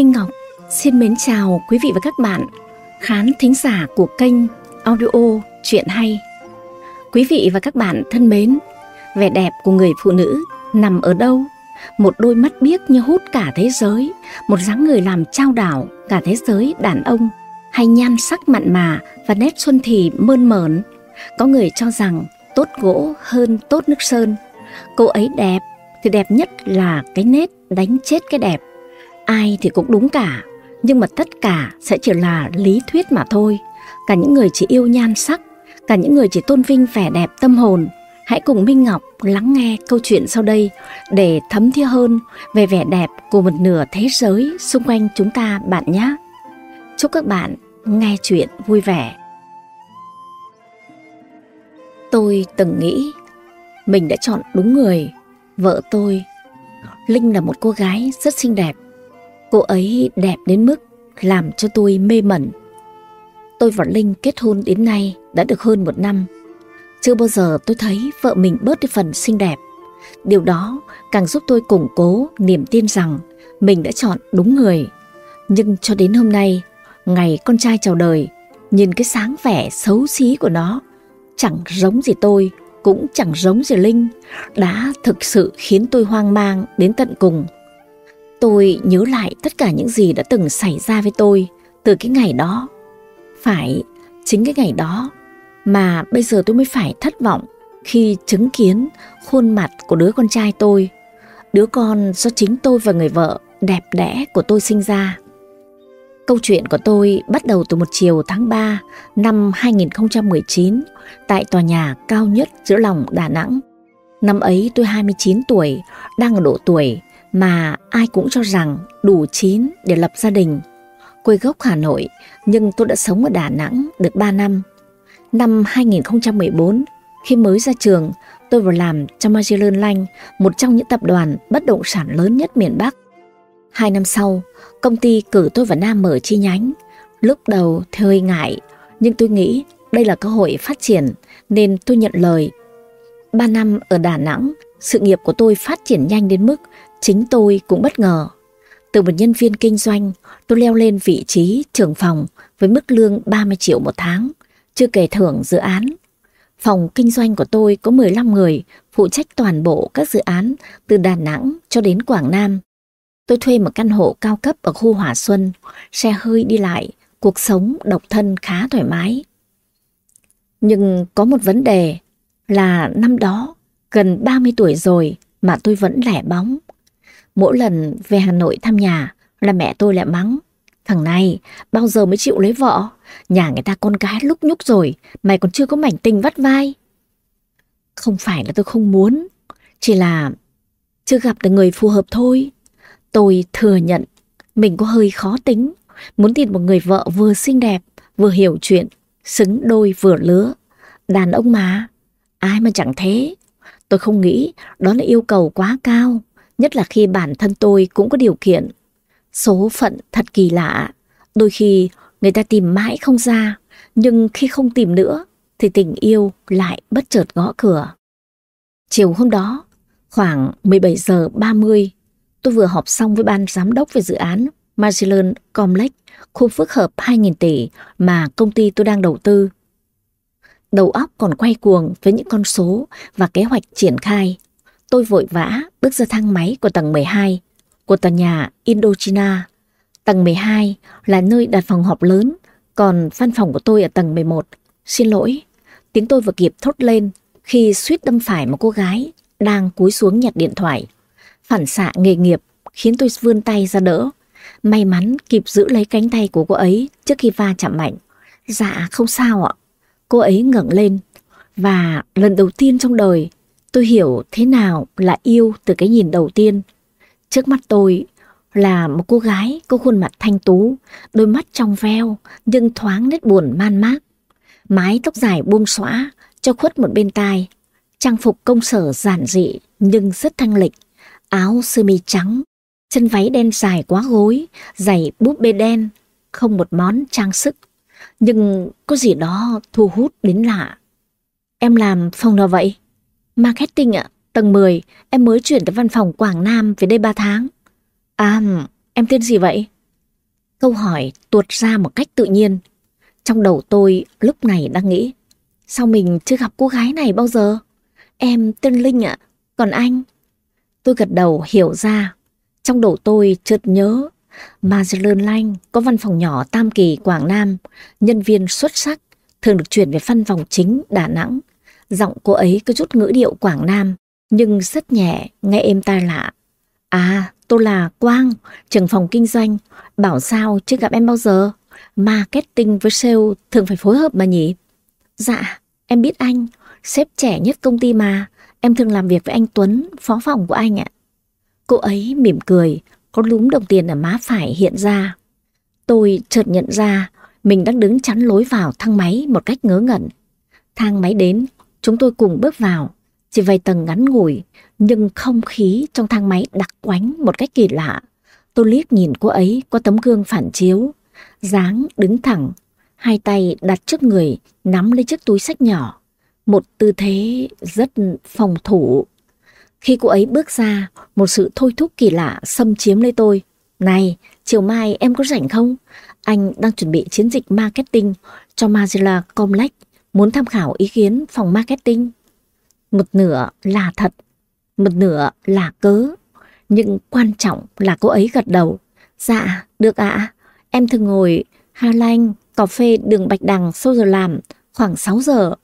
Minh Ngọc xin mến chào quý vị và các bạn khán thính giả của kênh audio Chuyện Hay. Quý vị và các bạn thân mến, vẻ đẹp của người phụ nữ nằm ở đâu? Một đôi mắt biếc như hút cả thế giới, một dáng người làm trao đảo cả thế giới đàn ông, hay nhan sắc mặn mà và nét xuân thì mơn mởn. Có người cho rằng tốt gỗ hơn tốt nước sơn. Cô ấy đẹp thì đẹp nhất là cái nét đánh chết cái đẹp. Ai thì cũng đúng cả, nhưng mà tất cả sẽ chỉ là lý thuyết mà thôi. Cả những người chỉ yêu nhan sắc, cả những người chỉ tôn vinh vẻ đẹp tâm hồn. Hãy cùng Minh Ngọc lắng nghe câu chuyện sau đây để thấm thía hơn về vẻ đẹp của một nửa thế giới xung quanh chúng ta bạn nhé. Chúc các bạn nghe chuyện vui vẻ. Tôi từng nghĩ mình đã chọn đúng người, vợ tôi. Linh là một cô gái rất xinh đẹp. Cô ấy đẹp đến mức làm cho tôi mê mẩn. Tôi và Linh kết hôn đến nay đã được hơn một năm. Chưa bao giờ tôi thấy vợ mình bớt đi phần xinh đẹp. Điều đó càng giúp tôi củng cố niềm tin rằng mình đã chọn đúng người. Nhưng cho đến hôm nay, ngày con trai chào đời, nhìn cái sáng vẻ xấu xí của nó, chẳng giống gì tôi, cũng chẳng giống gì Linh, đã thực sự khiến tôi hoang mang đến tận cùng. Tôi nhớ lại tất cả những gì đã từng xảy ra với tôi từ cái ngày đó. Phải, chính cái ngày đó mà bây giờ tôi mới phải thất vọng khi chứng kiến khuôn mặt của đứa con trai tôi, đứa con do chính tôi và người vợ đẹp đẽ của tôi sinh ra. Câu chuyện của tôi bắt đầu từ một chiều tháng 3 năm 2019 tại tòa nhà cao nhất giữa lòng Đà Nẵng. Năm ấy tôi 29 tuổi, đang ở độ tuổi mà ai cũng cho rằng đủ chín để lập gia đình. Quê gốc Hà Nội, nhưng tôi đã sống ở Đà Nẵng được 3 năm. Năm 2014, khi mới ra trường, tôi vào làm cho Magellan Lanh, một trong những tập đoàn bất động sản lớn nhất miền Bắc. Hai năm sau, công ty cử tôi vào Nam mở chi nhánh. Lúc đầu thì hơi ngại, nhưng tôi nghĩ đây là cơ hội phát triển nên tôi nhận lời. Ba năm ở Đà Nẵng, sự nghiệp của tôi phát triển nhanh đến mức chính tôi cũng bất ngờ. Từ một nhân viên kinh doanh, tôi leo lên vị trí trưởng phòng với mức lương 30 triệu một tháng, chưa kể thưởng dự án. Phòng kinh doanh của tôi có 15 người phụ trách toàn bộ các dự án từ Đà Nẵng cho đến Quảng Nam. Tôi thuê một căn hộ cao cấp ở khu Hòa Xuân, xe hơi đi lại, cuộc sống độc thân khá thoải mái. Nhưng có một vấn đề là năm đó gần 30 tuổi rồi mà tôi vẫn lẻ bóng. Mỗi lần về Hà Nội thăm nhà là mẹ tôi lại mắng. Thằng này bao giờ mới chịu lấy vợ? Nhà người ta con gái lúc nhúc rồi, mày còn chưa có mảnh tình vắt vai. Không phải là tôi không muốn, chỉ là chưa gặp được người phù hợp thôi. Tôi thừa nhận mình có hơi khó tính, muốn tìm một người vợ vừa xinh đẹp, vừa hiểu chuyện, xứng đôi vừa lứa. Đàn ông mà, ai mà chẳng thế. Tôi không nghĩ đó là yêu cầu quá cao, nhất là khi bản thân tôi cũng có điều kiện. Số phận thật kỳ lạ, đôi khi người ta tìm mãi không ra, nhưng khi không tìm nữa thì tình yêu lại bất chợt gõ cửa. Chiều hôm đó, khoảng 17 giờ 30, tôi vừa họp xong với ban giám đốc về dự án Magellan Complex, khu phức hợp 2.000 tỷ mà công ty tôi đang đầu tư. Đầu óc còn quay cuồng với những con số và kế hoạch triển khai. Tôi vội vã bước ra thang máy của tầng 12 của tòa nhà Indochina. Tầng 12 là nơi đặt phòng họp lớn, còn văn phòng của tôi ở tầng 11. Xin lỗi, tiếng tôi vừa kịp thốt lên khi suýt đâm phải một cô gái đang cúi xuống nhặt điện thoại. Phản xạ nghề nghiệp khiến tôi vươn tay ra đỡ. May mắn kịp giữ lấy cánh tay của cô ấy trước khi va chạm mạnh. Dạ không sao ạ. Cô ấy ngẩng lên và lần đầu tiên trong đời tôi hiểu thế nào là yêu từ cái nhìn đầu tiên. Trước mắt tôi là một cô gái có khuôn mặt thanh tú, đôi mắt trong veo nhưng thoáng nét buồn man mác. Mái tóc dài buông xõa cho khuất một bên tai, trang phục công sở giản dị nhưng rất thanh lịch, áo sơ mi trắng, chân váy đen dài quá gối, giày búp bê đen, không một món trang sức nhưng có gì đó thu hút đến lạ. Em làm phòng nào vậy? Marketing ạ, tầng 10, em mới chuyển tới văn phòng Quảng Nam về đây 3 tháng. À, em tên gì vậy? Câu hỏi tuột ra một cách tự nhiên. Trong đầu tôi lúc này đang nghĩ, sao mình chưa gặp cô gái này bao giờ? Em tên Linh ạ, còn anh? Tôi gật đầu hiểu ra. Trong đầu tôi chợt nhớ, Marcelin Lanh có văn phòng nhỏ Tam Kỳ, Quảng Nam, nhân viên xuất sắc, thường được chuyển về văn phòng chính Đà Nẵng. Giọng cô ấy có chút ngữ điệu Quảng Nam, nhưng rất nhẹ, nghe êm tai lạ. À, tôi là Quang, trưởng phòng kinh doanh, bảo sao chưa gặp em bao giờ. Marketing với sale thường phải phối hợp mà nhỉ? Dạ, em biết anh, sếp trẻ nhất công ty mà, em thường làm việc với anh Tuấn, phó phòng của anh ạ. Cô ấy mỉm cười, có lúm đồng tiền ở má phải hiện ra. Tôi chợt nhận ra mình đang đứng chắn lối vào thang máy một cách ngớ ngẩn. Thang máy đến, chúng tôi cùng bước vào, chỉ vài tầng ngắn ngủi, nhưng không khí trong thang máy đặc quánh một cách kỳ lạ. Tôi liếc nhìn cô ấy qua tấm gương phản chiếu, dáng đứng thẳng, hai tay đặt trước người, nắm lấy chiếc túi sách nhỏ. Một tư thế rất phòng thủ. Khi cô ấy bước ra, một sự thôi thúc kỳ lạ xâm chiếm lấy tôi. Này, chiều mai em có rảnh không? Anh đang chuẩn bị chiến dịch marketing cho Mozilla Complex, muốn tham khảo ý kiến phòng marketing. Một nửa là thật, một nửa là cớ. Nhưng quan trọng là cô ấy gật đầu. Dạ, được ạ. Em thường ngồi Hà Lanh, cà phê đường Bạch Đằng sau giờ làm, khoảng 6 giờ.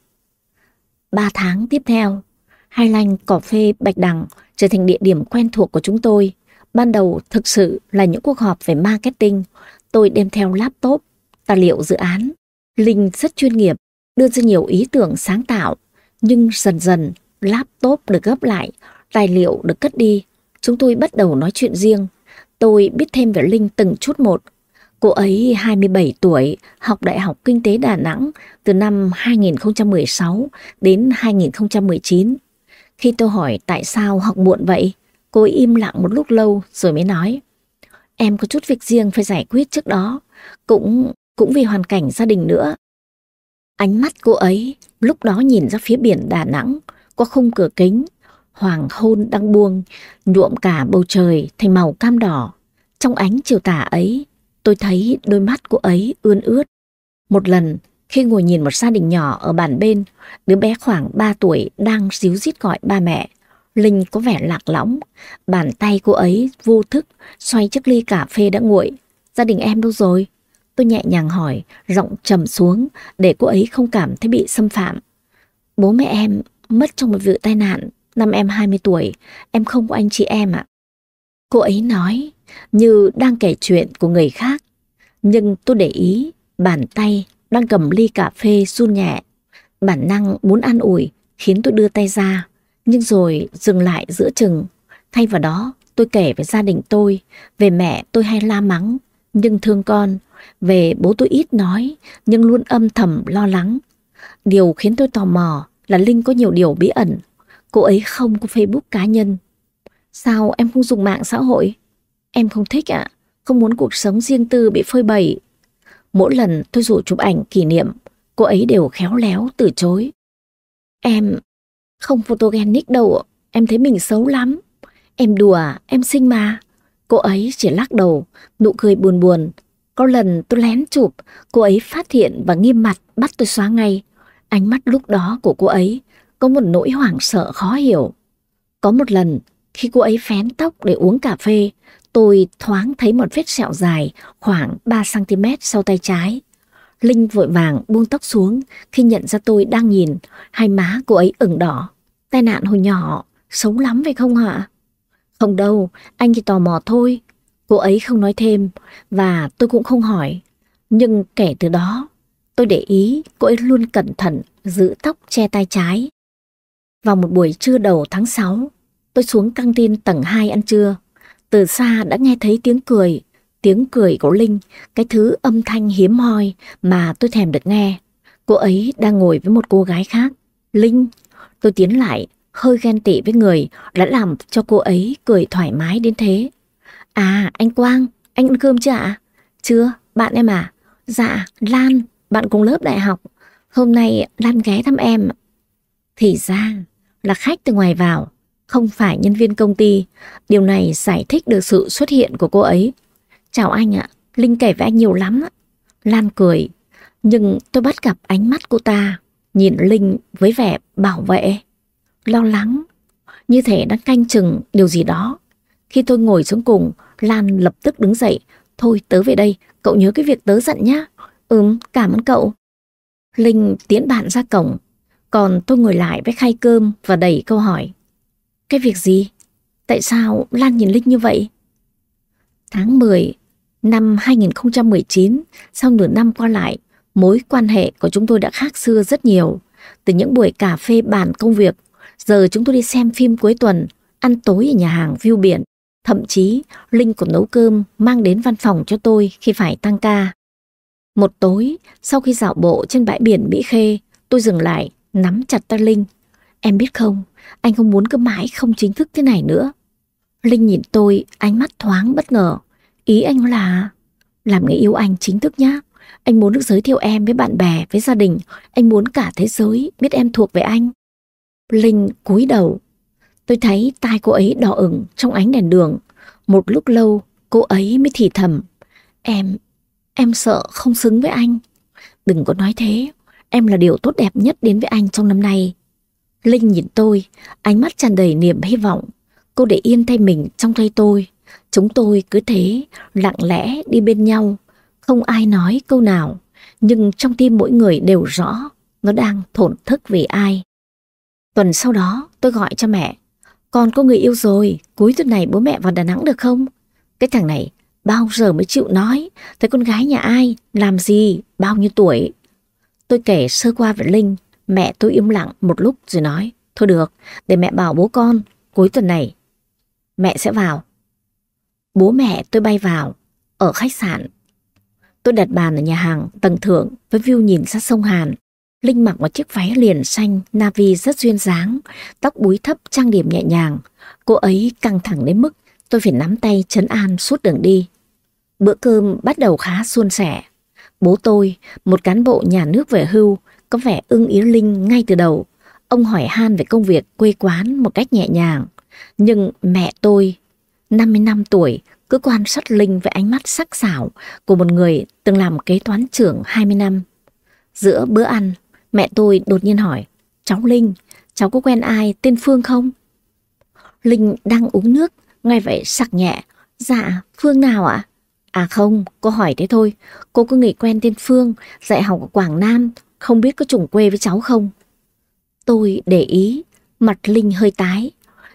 Ba tháng tiếp theo, Hai Lanh, cà phê Bạch Đằng trở thành địa điểm quen thuộc của chúng tôi. Ban đầu thực sự là những cuộc họp về marketing. Tôi đem theo laptop, tài liệu dự án. Linh rất chuyên nghiệp, đưa ra nhiều ý tưởng sáng tạo. Nhưng dần dần, laptop được gấp lại, tài liệu được cất đi. Chúng tôi bắt đầu nói chuyện riêng. Tôi biết thêm về Linh từng chút một. Cô ấy 27 tuổi, học Đại học Kinh tế Đà Nẵng từ năm 2016 đến 2019. Khi tôi hỏi tại sao học muộn vậy, cô ấy im lặng một lúc lâu rồi mới nói. Em có chút việc riêng phải giải quyết trước đó, cũng cũng vì hoàn cảnh gia đình nữa. Ánh mắt cô ấy lúc đó nhìn ra phía biển Đà Nẵng qua khung cửa kính, hoàng hôn đang buông, nhuộm cả bầu trời thành màu cam đỏ. Trong ánh chiều tà ấy, tôi thấy đôi mắt cô ấy ươn ướt. Một lần, khi ngồi nhìn một gia đình nhỏ ở bàn bên, đứa bé khoảng 3 tuổi đang díu dít gọi ba mẹ. Linh có vẻ lạc lõng, bàn tay cô ấy vô thức xoay chiếc ly cà phê đã nguội. Gia đình em đâu rồi? Tôi nhẹ nhàng hỏi, giọng trầm xuống để cô ấy không cảm thấy bị xâm phạm. Bố mẹ em mất trong một vụ tai nạn, năm em 20 tuổi, em không có anh chị em ạ. Cô ấy nói như đang kể chuyện của người khác, nhưng tôi để ý bàn tay đang cầm ly cà phê run nhẹ. Bản năng muốn an ủi khiến tôi đưa tay ra, nhưng rồi dừng lại giữa chừng. Thay vào đó, tôi kể về gia đình tôi, về mẹ tôi hay la mắng, nhưng thương con, về bố tôi ít nói, nhưng luôn âm thầm lo lắng. Điều khiến tôi tò mò là Linh có nhiều điều bí ẩn. Cô ấy không có Facebook cá nhân. Sao em không dùng mạng xã hội? Em không thích ạ, không muốn cuộc sống riêng tư bị phơi bày. Mỗi lần tôi rủ chụp ảnh kỷ niệm, cô ấy đều khéo léo từ chối. Em không photogenic đâu, em thấy mình xấu lắm. Em đùa, em xinh mà. Cô ấy chỉ lắc đầu, nụ cười buồn buồn. Có lần tôi lén chụp, cô ấy phát hiện và nghiêm mặt bắt tôi xóa ngay. Ánh mắt lúc đó của cô ấy có một nỗi hoảng sợ khó hiểu. Có một lần, khi cô ấy phén tóc để uống cà phê, tôi thoáng thấy một vết sẹo dài khoảng 3cm sau tay trái. Linh vội vàng buông tóc xuống khi nhận ra tôi đang nhìn, hai má cô ấy ửng đỏ. Tai nạn hồi nhỏ, xấu lắm phải không hả? Không đâu, anh chỉ tò mò thôi. Cô ấy không nói thêm và tôi cũng không hỏi. Nhưng kể từ đó, tôi để ý cô ấy luôn cẩn thận giữ tóc che tay trái. Vào một buổi trưa đầu tháng 6, tôi xuống căng tin tầng 2 ăn trưa. Từ xa đã nghe thấy tiếng cười, tiếng cười của Linh, cái thứ âm thanh hiếm hoi mà tôi thèm được nghe. Cô ấy đang ngồi với một cô gái khác. Linh, tôi tiến lại, hơi ghen tị với người đã làm cho cô ấy cười thoải mái đến thế. À, anh Quang, anh ăn cơm chưa ạ? Chưa, bạn em à? Dạ, Lan, bạn cùng lớp đại học. Hôm nay Lan ghé thăm em. Thì ra là khách từ ngoài vào, không phải nhân viên công ty. Điều này giải thích được sự xuất hiện của cô ấy. Chào anh ạ, Linh kể với anh nhiều lắm. Lan cười, nhưng tôi bắt gặp ánh mắt cô ta, nhìn Linh với vẻ bảo vệ, lo lắng, như thể đang canh chừng điều gì đó. Khi tôi ngồi xuống cùng, Lan lập tức đứng dậy. Thôi tớ về đây, cậu nhớ cái việc tớ dặn nhá. Ừm, cảm ơn cậu. Linh tiến bạn ra cổng, còn tôi ngồi lại với khay cơm và đẩy câu hỏi. Cái việc gì? Tại sao Lan nhìn Linh như vậy? Tháng 10 năm 2019, sau nửa năm qua lại, mối quan hệ của chúng tôi đã khác xưa rất nhiều. Từ những buổi cà phê bàn công việc, giờ chúng tôi đi xem phim cuối tuần, ăn tối ở nhà hàng view biển. Thậm chí, Linh còn nấu cơm mang đến văn phòng cho tôi khi phải tăng ca. Một tối, sau khi dạo bộ trên bãi biển Mỹ Khê, tôi dừng lại, nắm chặt tay Linh. Em biết không, anh không muốn cứ mãi không chính thức thế này nữa. Linh nhìn tôi, ánh mắt thoáng bất ngờ. Ý anh là làm người yêu anh chính thức nhá. Anh muốn được giới thiệu em với bạn bè, với gia đình. Anh muốn cả thế giới biết em thuộc về anh. Linh cúi đầu. Tôi thấy tai cô ấy đỏ ửng trong ánh đèn đường. Một lúc lâu, cô ấy mới thì thầm. Em, em sợ không xứng với anh. Đừng có nói thế. Em là điều tốt đẹp nhất đến với anh trong năm nay. Linh nhìn tôi, ánh mắt tràn đầy niềm hy vọng. Cô để yên thay mình trong tay tôi. Chúng tôi cứ thế, lặng lẽ đi bên nhau. Không ai nói câu nào, nhưng trong tim mỗi người đều rõ nó đang thổn thức vì ai. Tuần sau đó tôi gọi cho mẹ. Con có người yêu rồi, cuối tuần này bố mẹ vào Đà Nẵng được không? Cái thằng này bao giờ mới chịu nói, thấy con gái nhà ai, làm gì, bao nhiêu tuổi. Tôi kể sơ qua với Linh, mẹ tôi im lặng một lúc rồi nói, thôi được, để mẹ bảo bố con, cuối tuần này mẹ sẽ vào. Bố mẹ tôi bay vào, ở khách sạn. Tôi đặt bàn ở nhà hàng tầng thượng với view nhìn ra sông Hàn. Linh mặc một chiếc váy liền xanh, navy rất duyên dáng, tóc búi thấp trang điểm nhẹ nhàng. Cô ấy căng thẳng đến mức tôi phải nắm tay chấn an suốt đường đi. Bữa cơm bắt đầu khá suôn sẻ. Bố tôi, một cán bộ nhà nước về hưu, có vẻ ưng ý Linh ngay từ đầu. Ông hỏi han về công việc quê quán một cách nhẹ nhàng. Nhưng mẹ tôi, 50 năm tuổi, cứ quan sát Linh với ánh mắt sắc sảo của một người từng làm kế toán trưởng 20 năm. Giữa bữa ăn, mẹ tôi đột nhiên hỏi, cháu Linh, cháu có quen ai tên Phương không? Linh đang uống nước, ngay vậy sặc nhẹ. Dạ, Phương nào ạ? À? không, cô hỏi thế thôi. Cô có người quen tên Phương, dạy học ở Quảng Nam, không biết có trùng quê với cháu không? Tôi để ý, mặt Linh hơi tái,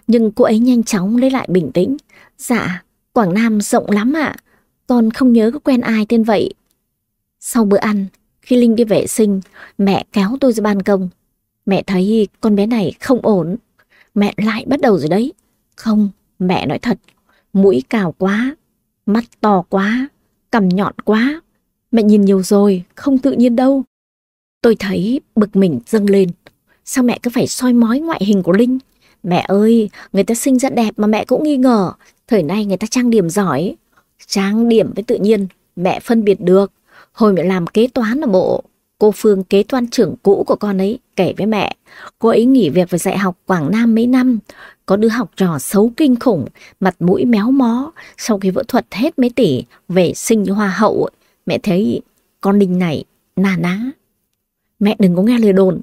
nhưng cô ấy nhanh chóng lấy lại bình tĩnh. Dạ, Quảng Nam rộng lắm ạ. Con không nhớ có quen ai tên vậy. Sau bữa ăn, khi Linh đi vệ sinh, mẹ kéo tôi ra ban công. Mẹ thấy con bé này không ổn. Mẹ lại bắt đầu rồi đấy. Không, mẹ nói thật. Mũi cào quá, mắt to quá, cằm nhọn quá. Mẹ nhìn nhiều rồi, không tự nhiên đâu. Tôi thấy bực mình dâng lên. Sao mẹ cứ phải soi mói ngoại hình của Linh? Mẹ ơi, người ta sinh ra đẹp mà mẹ cũng nghi ngờ. Thời nay người ta trang điểm giỏi. Trang điểm với tự nhiên, mẹ phân biệt được. Hồi mẹ làm kế toán ở bộ, cô Phương kế toán trưởng cũ của con ấy kể với mẹ. Cô ấy nghỉ việc và dạy học Quảng Nam mấy năm. Có đứa học trò xấu kinh khủng, mặt mũi méo mó. Sau khi vỡ thuật hết mấy tỷ, về sinh như hoa hậu. Mẹ thấy con Linh này nà ná. Mẹ đừng có nghe lời đồn.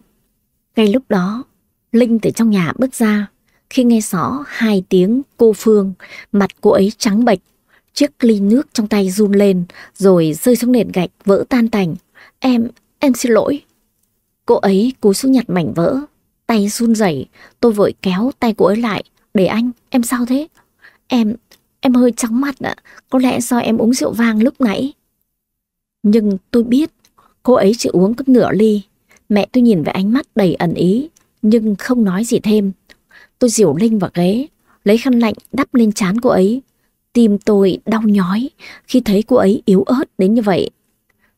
Ngay lúc đó, Linh từ trong nhà bước ra. Khi nghe rõ hai tiếng cô Phương, mặt cô ấy trắng bệch, chiếc ly nước trong tay run lên, rồi rơi xuống nền gạch vỡ tan tành. Em, em xin lỗi. Cô ấy cúi xuống nhặt mảnh vỡ, tay run rẩy, tôi vội kéo tay cô ấy lại. Để anh, em sao thế? Em, em hơi chóng mặt ạ, có lẽ do em uống rượu vang lúc nãy. Nhưng tôi biết, cô ấy chỉ uống có nửa ly. Mẹ tôi nhìn với ánh mắt đầy ẩn ý, nhưng không nói gì thêm. Tôi dìu Linh vào ghế, lấy khăn lạnh đắp lên trán cô ấy. Tim tôi đau nhói khi thấy cô ấy yếu ớt đến như vậy.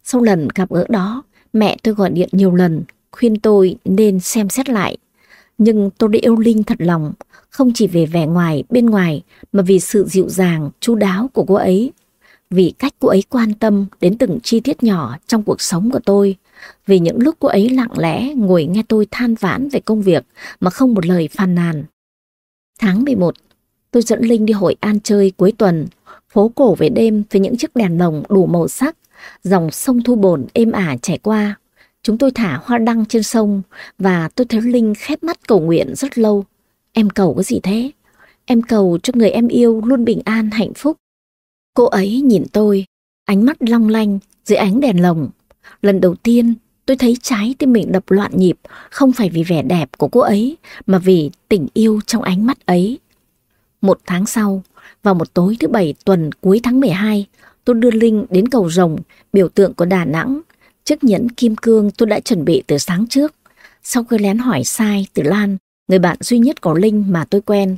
Sau lần gặp gỡ đó, mẹ tôi gọi điện nhiều lần, khuyên tôi nên xem xét lại. Nhưng tôi đã yêu Linh thật lòng, không chỉ về vẻ ngoài, bên ngoài, mà vì sự dịu dàng, chu đáo của cô ấy. Vì cách cô ấy quan tâm đến từng chi tiết nhỏ trong cuộc sống của tôi. Vì những lúc cô ấy lặng lẽ ngồi nghe tôi than vãn về công việc mà không một lời phàn nàn. Tháng 11, tôi dẫn Linh đi Hội An chơi cuối tuần. Phố cổ về đêm với những chiếc đèn lồng đủ màu sắc, dòng sông Thu Bồn êm ả chảy qua. Chúng tôi thả hoa đăng trên sông và tôi thấy Linh khép mắt cầu nguyện rất lâu. Em cầu cái gì thế? Em cầu cho người em yêu luôn bình an hạnh phúc. Cô ấy nhìn tôi, ánh mắt long lanh dưới ánh đèn lồng. Lần đầu tiên tôi thấy trái tim mình đập loạn nhịp, không phải vì vẻ đẹp của cô ấy, mà vì tình yêu trong ánh mắt ấy. Một tháng sau, vào một tối thứ bảy tuần cuối tháng 12, tôi đưa Linh đến cầu rồng, biểu tượng của Đà Nẵng. Chiếc nhẫn kim cương tôi đã chuẩn bị từ sáng trước. Sau khi lén hỏi sai từ Lan, người bạn duy nhất của Linh mà tôi quen.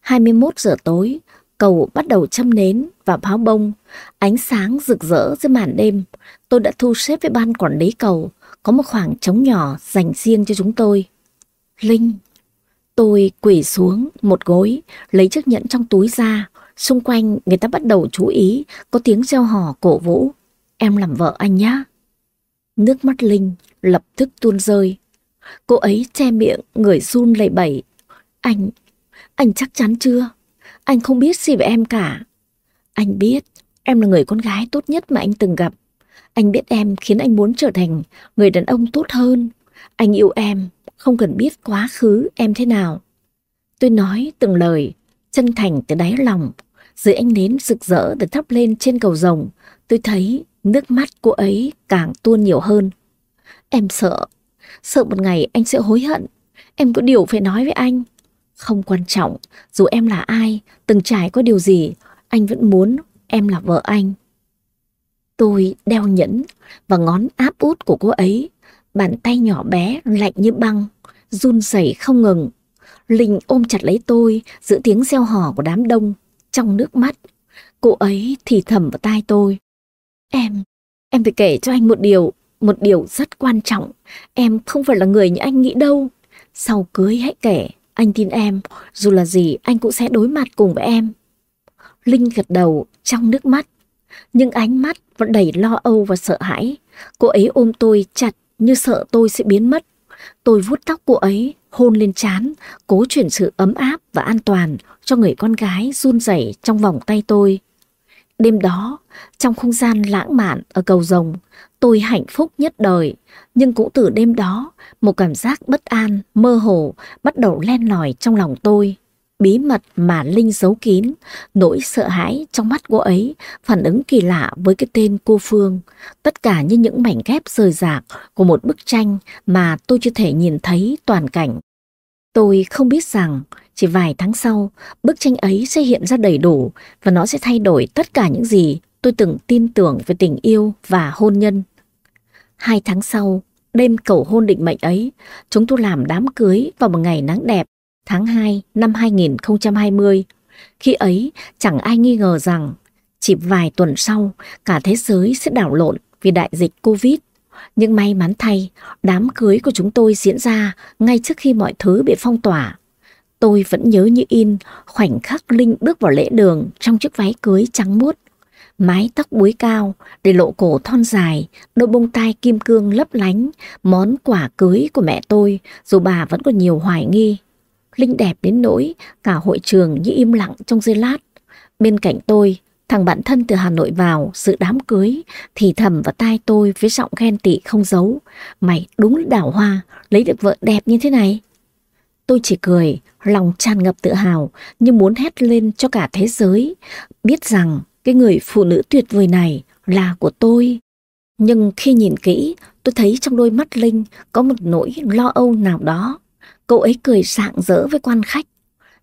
21 giờ tối, cầu bắt đầu châm nến và pháo bông. Ánh sáng rực rỡ dưới màn đêm. Tôi đã thu xếp với ban quản lý cầu, có một khoảng trống nhỏ dành riêng cho chúng tôi. Linh, tôi quỳ xuống một gối, lấy chiếc nhẫn trong túi ra. Xung quanh người ta bắt đầu chú ý, có tiếng reo hò cổ vũ. Em làm vợ anh nhá. Nước mắt Linh lập tức tuôn rơi. Cô ấy che miệng, người run lẩy bẩy. Anh, anh chắc chắn chưa? Anh không biết gì về em cả. Anh biết em là người con gái tốt nhất mà anh từng gặp. Anh biết em khiến anh muốn trở thành người đàn ông tốt hơn. Anh yêu em, không cần biết quá khứ em thế nào. Tôi nói từng lời, chân thành từ đáy lòng. Dưới ánh nến rực rỡ được thắp lên trên cầu rồng, tôi thấy nước mắt cô ấy càng tuôn nhiều hơn. Em sợ, sợ một ngày anh sẽ hối hận. Em có điều phải nói với anh. Không quan trọng, dù em là ai, từng trải có điều gì, anh vẫn muốn em là vợ anh. Tôi đeo nhẫn và ngón áp út của cô ấy, bàn tay nhỏ bé lạnh như băng, run rẩy không ngừng. Linh ôm chặt lấy tôi giữa tiếng reo hò của đám đông, trong nước mắt. Cô ấy thì thầm vào tai tôi. Em, em phải kể cho anh một điều, một điều rất quan trọng. Em không phải là người như anh nghĩ đâu. Sau cưới hãy kể, anh tin em, dù là gì anh cũng sẽ đối mặt cùng với em. Linh gật đầu trong nước mắt, nhưng ánh mắt vẫn đầy lo âu và sợ hãi. Cô ấy ôm tôi chặt như sợ tôi sẽ biến mất. Tôi vuốt tóc cô ấy, hôn lên trán, cố chuyển sự ấm áp và an toàn cho người con gái run rẩy trong vòng tay tôi. Đêm đó, trong không gian lãng mạn ở cầu rồng, tôi hạnh phúc nhất đời. Nhưng cũng từ đêm đó, một cảm giác bất an, mơ hồ bắt đầu len lỏi trong lòng tôi. Bí mật mà Linh giấu kín, nỗi sợ hãi trong mắt cô ấy, phản ứng kỳ lạ với cái tên cô Phương. Tất cả như những mảnh ghép rời rạc của một bức tranh mà tôi chưa thể nhìn thấy toàn cảnh. Tôi không biết rằng chỉ vài tháng sau, bức tranh ấy sẽ hiện ra đầy đủ và nó sẽ thay đổi tất cả những gì tôi từng tin tưởng về tình yêu và hôn nhân. Hai tháng sau, đêm cầu hôn định mệnh ấy, chúng tôi làm đám cưới vào một ngày nắng đẹp, tháng 2 năm 2020. Khi ấy, chẳng ai nghi ngờ rằng chỉ vài tuần sau, cả thế giới sẽ đảo lộn vì đại dịch Covid. Nhưng may mắn thay, đám cưới của chúng tôi diễn ra ngay trước khi mọi thứ bị phong tỏa. Tôi vẫn nhớ như in khoảnh khắc Linh bước vào lễ đường trong chiếc váy cưới trắng muốt. Mái tóc búi cao để lộ cổ thon dài, đôi bông tai kim cương lấp lánh, món quà cưới của mẹ tôi dù bà vẫn còn nhiều hoài nghi. Linh đẹp đến nỗi cả hội trường như im lặng trong giây lát. Bên cạnh tôi, thằng bạn thân từ Hà Nội vào sự đám cưới thì thầm vào tai tôi với giọng ghen tị không giấu. Mày đúng là đảo hoa, lấy được vợ đẹp như thế này. Tôi chỉ cười, lòng tràn ngập tự hào như muốn hét lên cho cả thế giới. Biết rằng cái người phụ nữ tuyệt vời này là của tôi. Nhưng khi nhìn kỹ, tôi thấy trong đôi mắt Linh có một nỗi lo âu nào đó. Cậu ấy cười sạng rỡ với quan khách.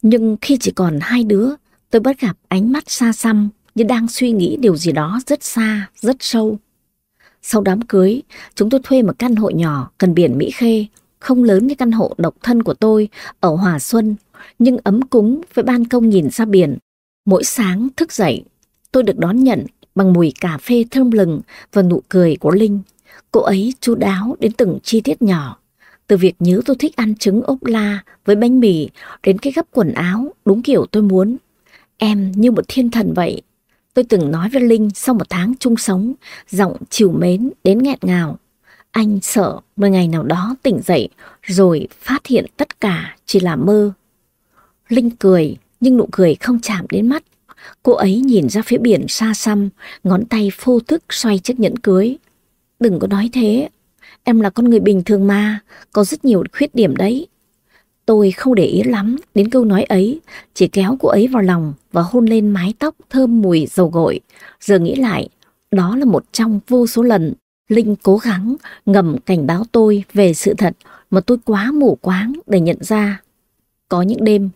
Nhưng khi chỉ còn hai đứa, tôi bắt gặp ánh mắt xa xăm như đang suy nghĩ điều gì đó rất xa, rất sâu. Sau đám cưới, chúng tôi thuê một căn hộ nhỏ gần biển Mỹ Khê, không lớn như căn hộ độc thân của tôi ở Hòa Xuân, nhưng ấm cúng với ban công nhìn ra biển. Mỗi sáng thức dậy, tôi được đón nhận bằng mùi cà phê thơm lừng và nụ cười của Linh. Cô ấy chu đáo đến từng chi tiết nhỏ. Từ việc nhớ tôi thích ăn trứng ốp la với bánh mì đến cái gấp quần áo đúng kiểu tôi muốn. Em như một thiên thần vậy. Tôi từng nói với Linh sau một tháng chung sống, giọng chiều mến đến nghẹt ngào. Anh sợ một ngày nào đó tỉnh dậy rồi phát hiện tất cả chỉ là mơ. Linh cười nhưng nụ cười không chạm đến mắt. Cô ấy nhìn ra phía biển xa xăm, ngón tay phô thức xoay chiếc nhẫn cưới. Đừng có nói thế, em là con người bình thường mà, có rất nhiều khuyết điểm đấy. Tôi không để ý lắm đến câu nói ấy, chỉ kéo cô ấy vào lòng và hôn lên mái tóc thơm mùi dầu gội. Giờ nghĩ lại, đó là một trong vô số lần Linh cố gắng ngầm cảnh báo tôi về sự thật mà tôi quá mù quáng để nhận ra. Có những đêm,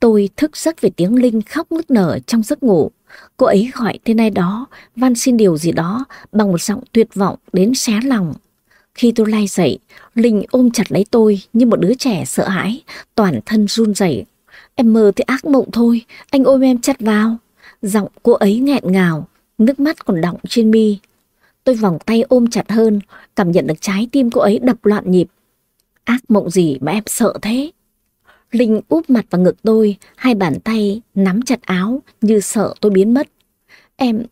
tôi thức giấc về tiếng Linh khóc nức nở trong giấc ngủ. Cô ấy gọi tên ai đó, van xin điều gì đó bằng một giọng tuyệt vọng đến xé lòng. Khi tôi lai dậy, Linh ôm chặt lấy tôi như một đứa trẻ sợ hãi, toàn thân run rẩy. Em mơ thì ác mộng thôi, anh ôm em chặt vào. Giọng cô ấy nghẹn ngào, nước mắt còn đọng trên mi. Tôi vòng tay ôm chặt hơn, cảm nhận được trái tim cô ấy đập loạn nhịp. Ác mộng gì mà em sợ thế? Linh úp mặt vào ngực tôi, hai bàn tay nắm chặt áo như sợ tôi biến mất. Em,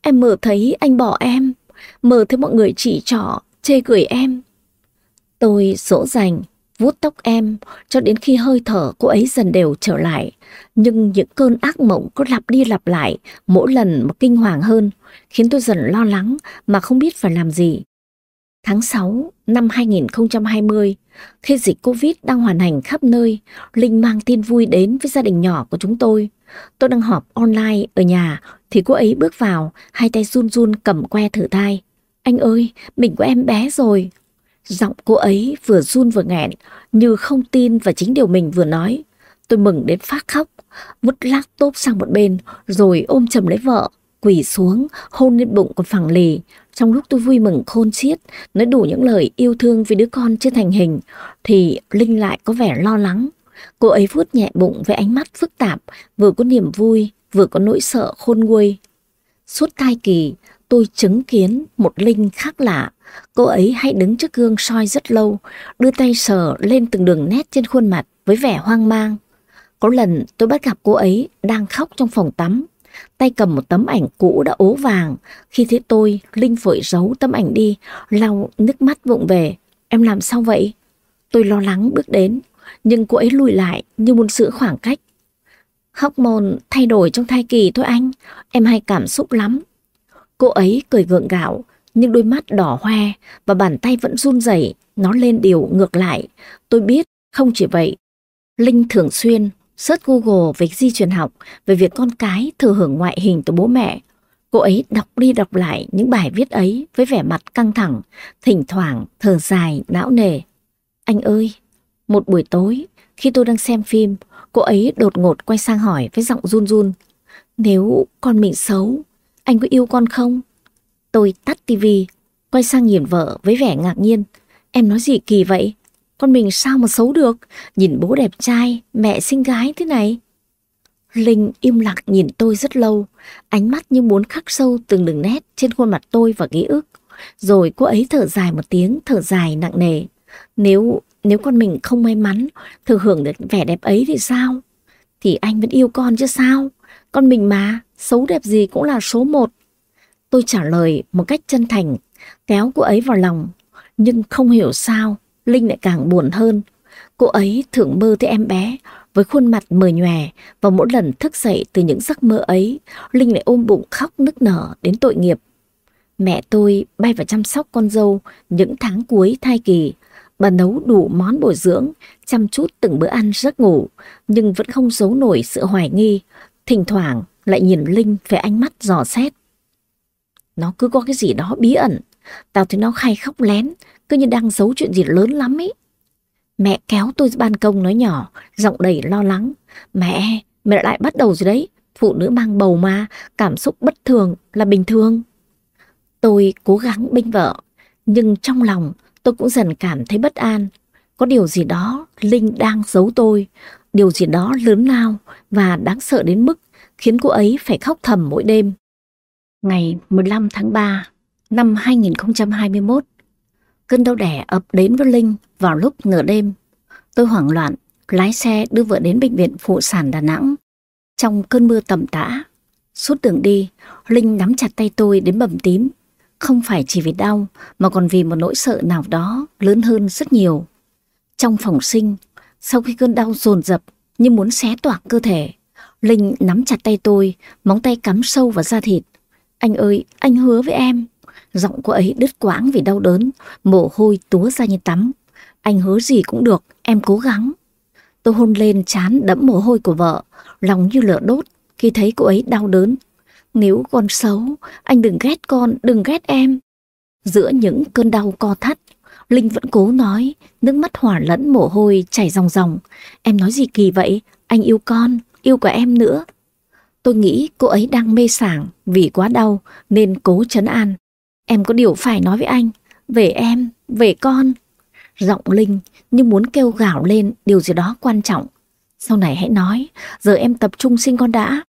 em mơ thấy anh bỏ em, mơ thấy mọi người chỉ trỏ, chê cười em. Tôi dỗ dành, vuốt tóc em cho đến khi hơi thở cô ấy dần đều trở lại. Nhưng những cơn ác mộng cứ lặp đi lặp lại, mỗi lần một kinh hoàng hơn, khiến tôi dần lo lắng mà không biết phải làm gì. Tháng 6 năm 2020, khi dịch Covid đang hoàn hành khắp nơi, Linh mang tin vui đến với gia đình nhỏ của chúng tôi. Tôi đang họp online ở nhà thì cô ấy bước vào, hai tay run run cầm que thử thai. Anh ơi, mình của em bé rồi. Giọng cô ấy vừa run vừa nghẹn, như không tin vào chính điều mình vừa nói. Tôi mừng đến phát khóc, vứt laptop sang một bên, rồi ôm chầm lấy vợ, quỳ xuống, hôn lên bụng còn phẳng lì. Trong lúc tôi vui mừng khôn xiết, nói đủ những lời yêu thương với đứa con chưa thành hình, thì Linh lại có vẻ lo lắng. Cô ấy vuốt nhẹ bụng với ánh mắt phức tạp, vừa có niềm vui, vừa có nỗi sợ khôn nguôi. Suốt thai kỳ, tôi chứng kiến một Linh khác lạ. Cô ấy hay đứng trước gương soi rất lâu, đưa tay sờ lên từng đường nét trên khuôn mặt với vẻ hoang mang. Có lần tôi bắt gặp cô ấy đang khóc trong phòng tắm, tay cầm một tấm ảnh cũ đã ố vàng. Khi thấy tôi, Linh vội giấu tấm ảnh đi, lau nước mắt vụng về. Em làm sao vậy? Tôi lo lắng bước đến, nhưng cô ấy lùi lại như muốn giữ khoảng cách. Hóc môn thay đổi trong thai kỳ thôi anh, em hay cảm xúc lắm. Cô ấy cười gượng gạo, nhưng đôi mắt đỏ hoe và bàn tay vẫn run rẩy, nó lên điều ngược lại. Tôi biết, không chỉ vậy. Linh thường xuyên search Google về di truyền học, về việc con cái thừa hưởng ngoại hình từ bố mẹ. Cô ấy đọc đi đọc lại những bài viết ấy với vẻ mặt căng thẳng, thỉnh thoảng thở dài, não nề. Anh ơi, một buổi tối, khi tôi đang xem phim, cô ấy đột ngột quay sang hỏi với giọng run run. Nếu con mình xấu, anh có yêu con không? Tôi tắt tivi, quay sang nhìn vợ với vẻ ngạc nhiên. Em nói gì kỳ vậy? Con mình sao mà xấu được? Nhìn bố đẹp trai, mẹ xinh gái thế này. Linh im lặng nhìn tôi rất lâu, ánh mắt như muốn khắc sâu từng đường nét trên khuôn mặt tôi và ký ức. Rồi cô ấy thở dài một tiếng, thở dài nặng nề. Nếu nếu con mình không may mắn thừa hưởng được vẻ đẹp ấy thì sao? Thì anh vẫn yêu con chứ sao? Con mình mà, xấu đẹp gì cũng là số một. Tôi trả lời một cách chân thành, kéo cô ấy vào lòng. Nhưng không hiểu sao, Linh lại càng buồn hơn. Cô ấy thường mơ thấy em bé với khuôn mặt mờ nhòe và mỗi lần thức dậy từ những giấc mơ ấy, Linh lại ôm bụng khóc nức nở đến tội nghiệp. Mẹ tôi bay vào chăm sóc con dâu những tháng cuối thai kỳ. Bà nấu đủ món bổ dưỡng, chăm chút từng bữa ăn giấc ngủ, nhưng vẫn không giấu nổi sự hoài nghi. Thỉnh thoảng lại nhìn Linh với ánh mắt dò xét. Nó cứ có cái gì đó bí ẩn. Tao thấy nó khai khóc lén, cứ như đang giấu chuyện gì lớn lắm ấy. Mẹ kéo tôi ra ban công nói nhỏ, giọng đầy lo lắng. Mẹ, mẹ lại bắt đầu rồi đấy. Phụ nữ mang bầu mà, cảm xúc bất thường là bình thường. Tôi cố gắng bênh vợ, nhưng trong lòng tôi cũng dần cảm thấy bất an. Có điều gì đó Linh đang giấu tôi, điều gì đó lớn lao và đáng sợ đến mức khiến cô ấy phải khóc thầm mỗi đêm. Ngày 15 tháng 3 năm 2021, cơn đau đẻ ập đến với Linh vào lúc nửa đêm. Tôi hoảng loạn, lái xe đưa vợ đến bệnh viện phụ sản Đà Nẵng. Trong cơn mưa tầm tã, suốt đường đi, Linh nắm chặt tay tôi đến bầm tím. Không phải chỉ vì đau, mà còn vì một nỗi sợ nào đó lớn hơn rất nhiều. Trong phòng sinh, sau khi cơn đau dồn dập như muốn xé toạc cơ thể, Linh nắm chặt tay tôi, móng tay cắm sâu vào da thịt. Anh ơi, anh hứa với em. Giọng cô ấy đứt quãng vì đau đớn, mồ hôi túa ra như tắm. Anh hứa gì cũng được, em cố gắng. Tôi hôn lên chán đẫm mồ hôi của vợ, lòng như lửa đốt khi thấy cô ấy đau đớn. Nếu con xấu, anh đừng ghét con, đừng ghét em. Giữa những cơn đau co thắt, Linh vẫn cố nói, nước mắt hỏa lẫn mồ hôi chảy ròng ròng. Em nói gì kỳ vậy? Anh yêu con, yêu của em nữa. Tôi nghĩ cô ấy đang mê sảng vì quá đau nên cố chấn an. Em có điều phải nói với anh, về em, về con. Giọng Linh như muốn kêu gào lên điều gì đó quan trọng. Sau này hãy nói, giờ em tập trung sinh con đã.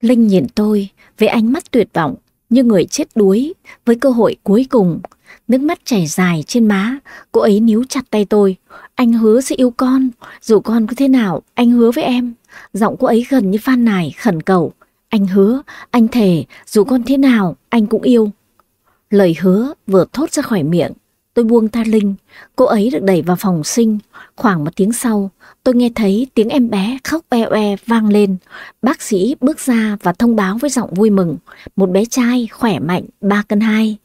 Linh nhìn tôi với ánh mắt tuyệt vọng như người chết đuối với cơ hội cuối cùng. Nước mắt chảy dài trên má, cô ấy níu chặt tay tôi. Anh hứa sẽ yêu con, dù con có thế nào, anh hứa với em. Giọng cô ấy gần như phan nài, khẩn cầu. Anh hứa, anh thề, dù con thế nào, anh cũng yêu. Lời hứa vừa thốt ra khỏi miệng, tôi buông ta Linh, cô ấy được đẩy vào phòng sinh. Khoảng một tiếng sau, tôi nghe thấy tiếng em bé khóc e oe vang lên. Bác sĩ bước ra và thông báo với giọng vui mừng, một bé trai khỏe mạnh, 3 cân 2.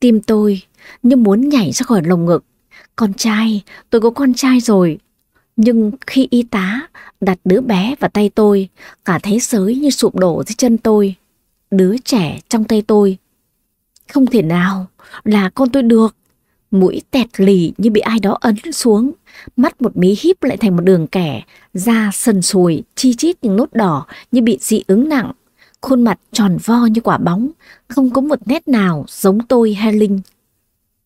Tim tôi như muốn nhảy ra khỏi lồng ngực. Con trai, tôi có con trai rồi. Nhưng khi y tá đặt đứa bé vào tay tôi, cả thế giới như sụp đổ dưới chân tôi. Đứa trẻ trong tay tôi. Không thể nào là con tôi được. Mũi tẹt lì như bị ai đó ấn xuống. Mắt một mí híp lại thành một đường kẻ. Da sần sùi, chi chít những nốt đỏ như bị dị ứng nặng. Khuôn mặt tròn vo như quả bóng, không có một nét nào giống tôi hay Linh.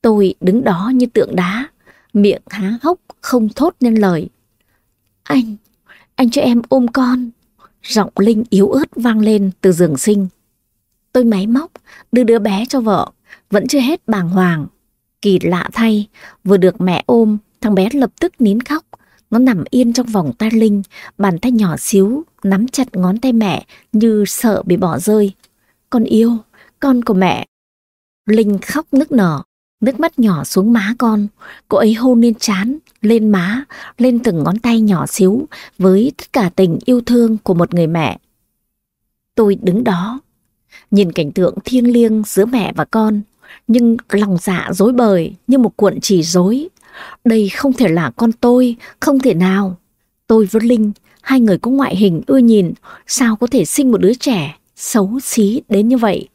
Tôi đứng đó như tượng đá, miệng há hốc không thốt nên lời. Anh, anh cho em ôm con. Giọng Linh yếu ớt vang lên từ giường sinh. Tôi máy móc, đưa đứa bé cho vợ, vẫn chưa hết bàng hoàng. Kỳ lạ thay, vừa được mẹ ôm, thằng bé lập tức nín khóc. Nó nằm yên trong vòng tay Linh, bàn tay nhỏ xíu, nắm chặt ngón tay mẹ như sợ bị bỏ rơi. Con yêu, con của mẹ. Linh khóc nức nở, nước mắt nhỏ xuống má con. Cô ấy hôn lên trán, lên má, lên từng ngón tay nhỏ xíu với tất cả tình yêu thương của một người mẹ. Tôi đứng đó, nhìn cảnh tượng thiêng liêng giữa mẹ và con, nhưng lòng dạ dối bời như một cuộn chỉ rối. Đây không thể là con tôi, không thể nào. Tôi với Linh, hai người có ngoại hình ưa nhìn, sao có thể sinh một đứa trẻ xấu xí đến như vậy.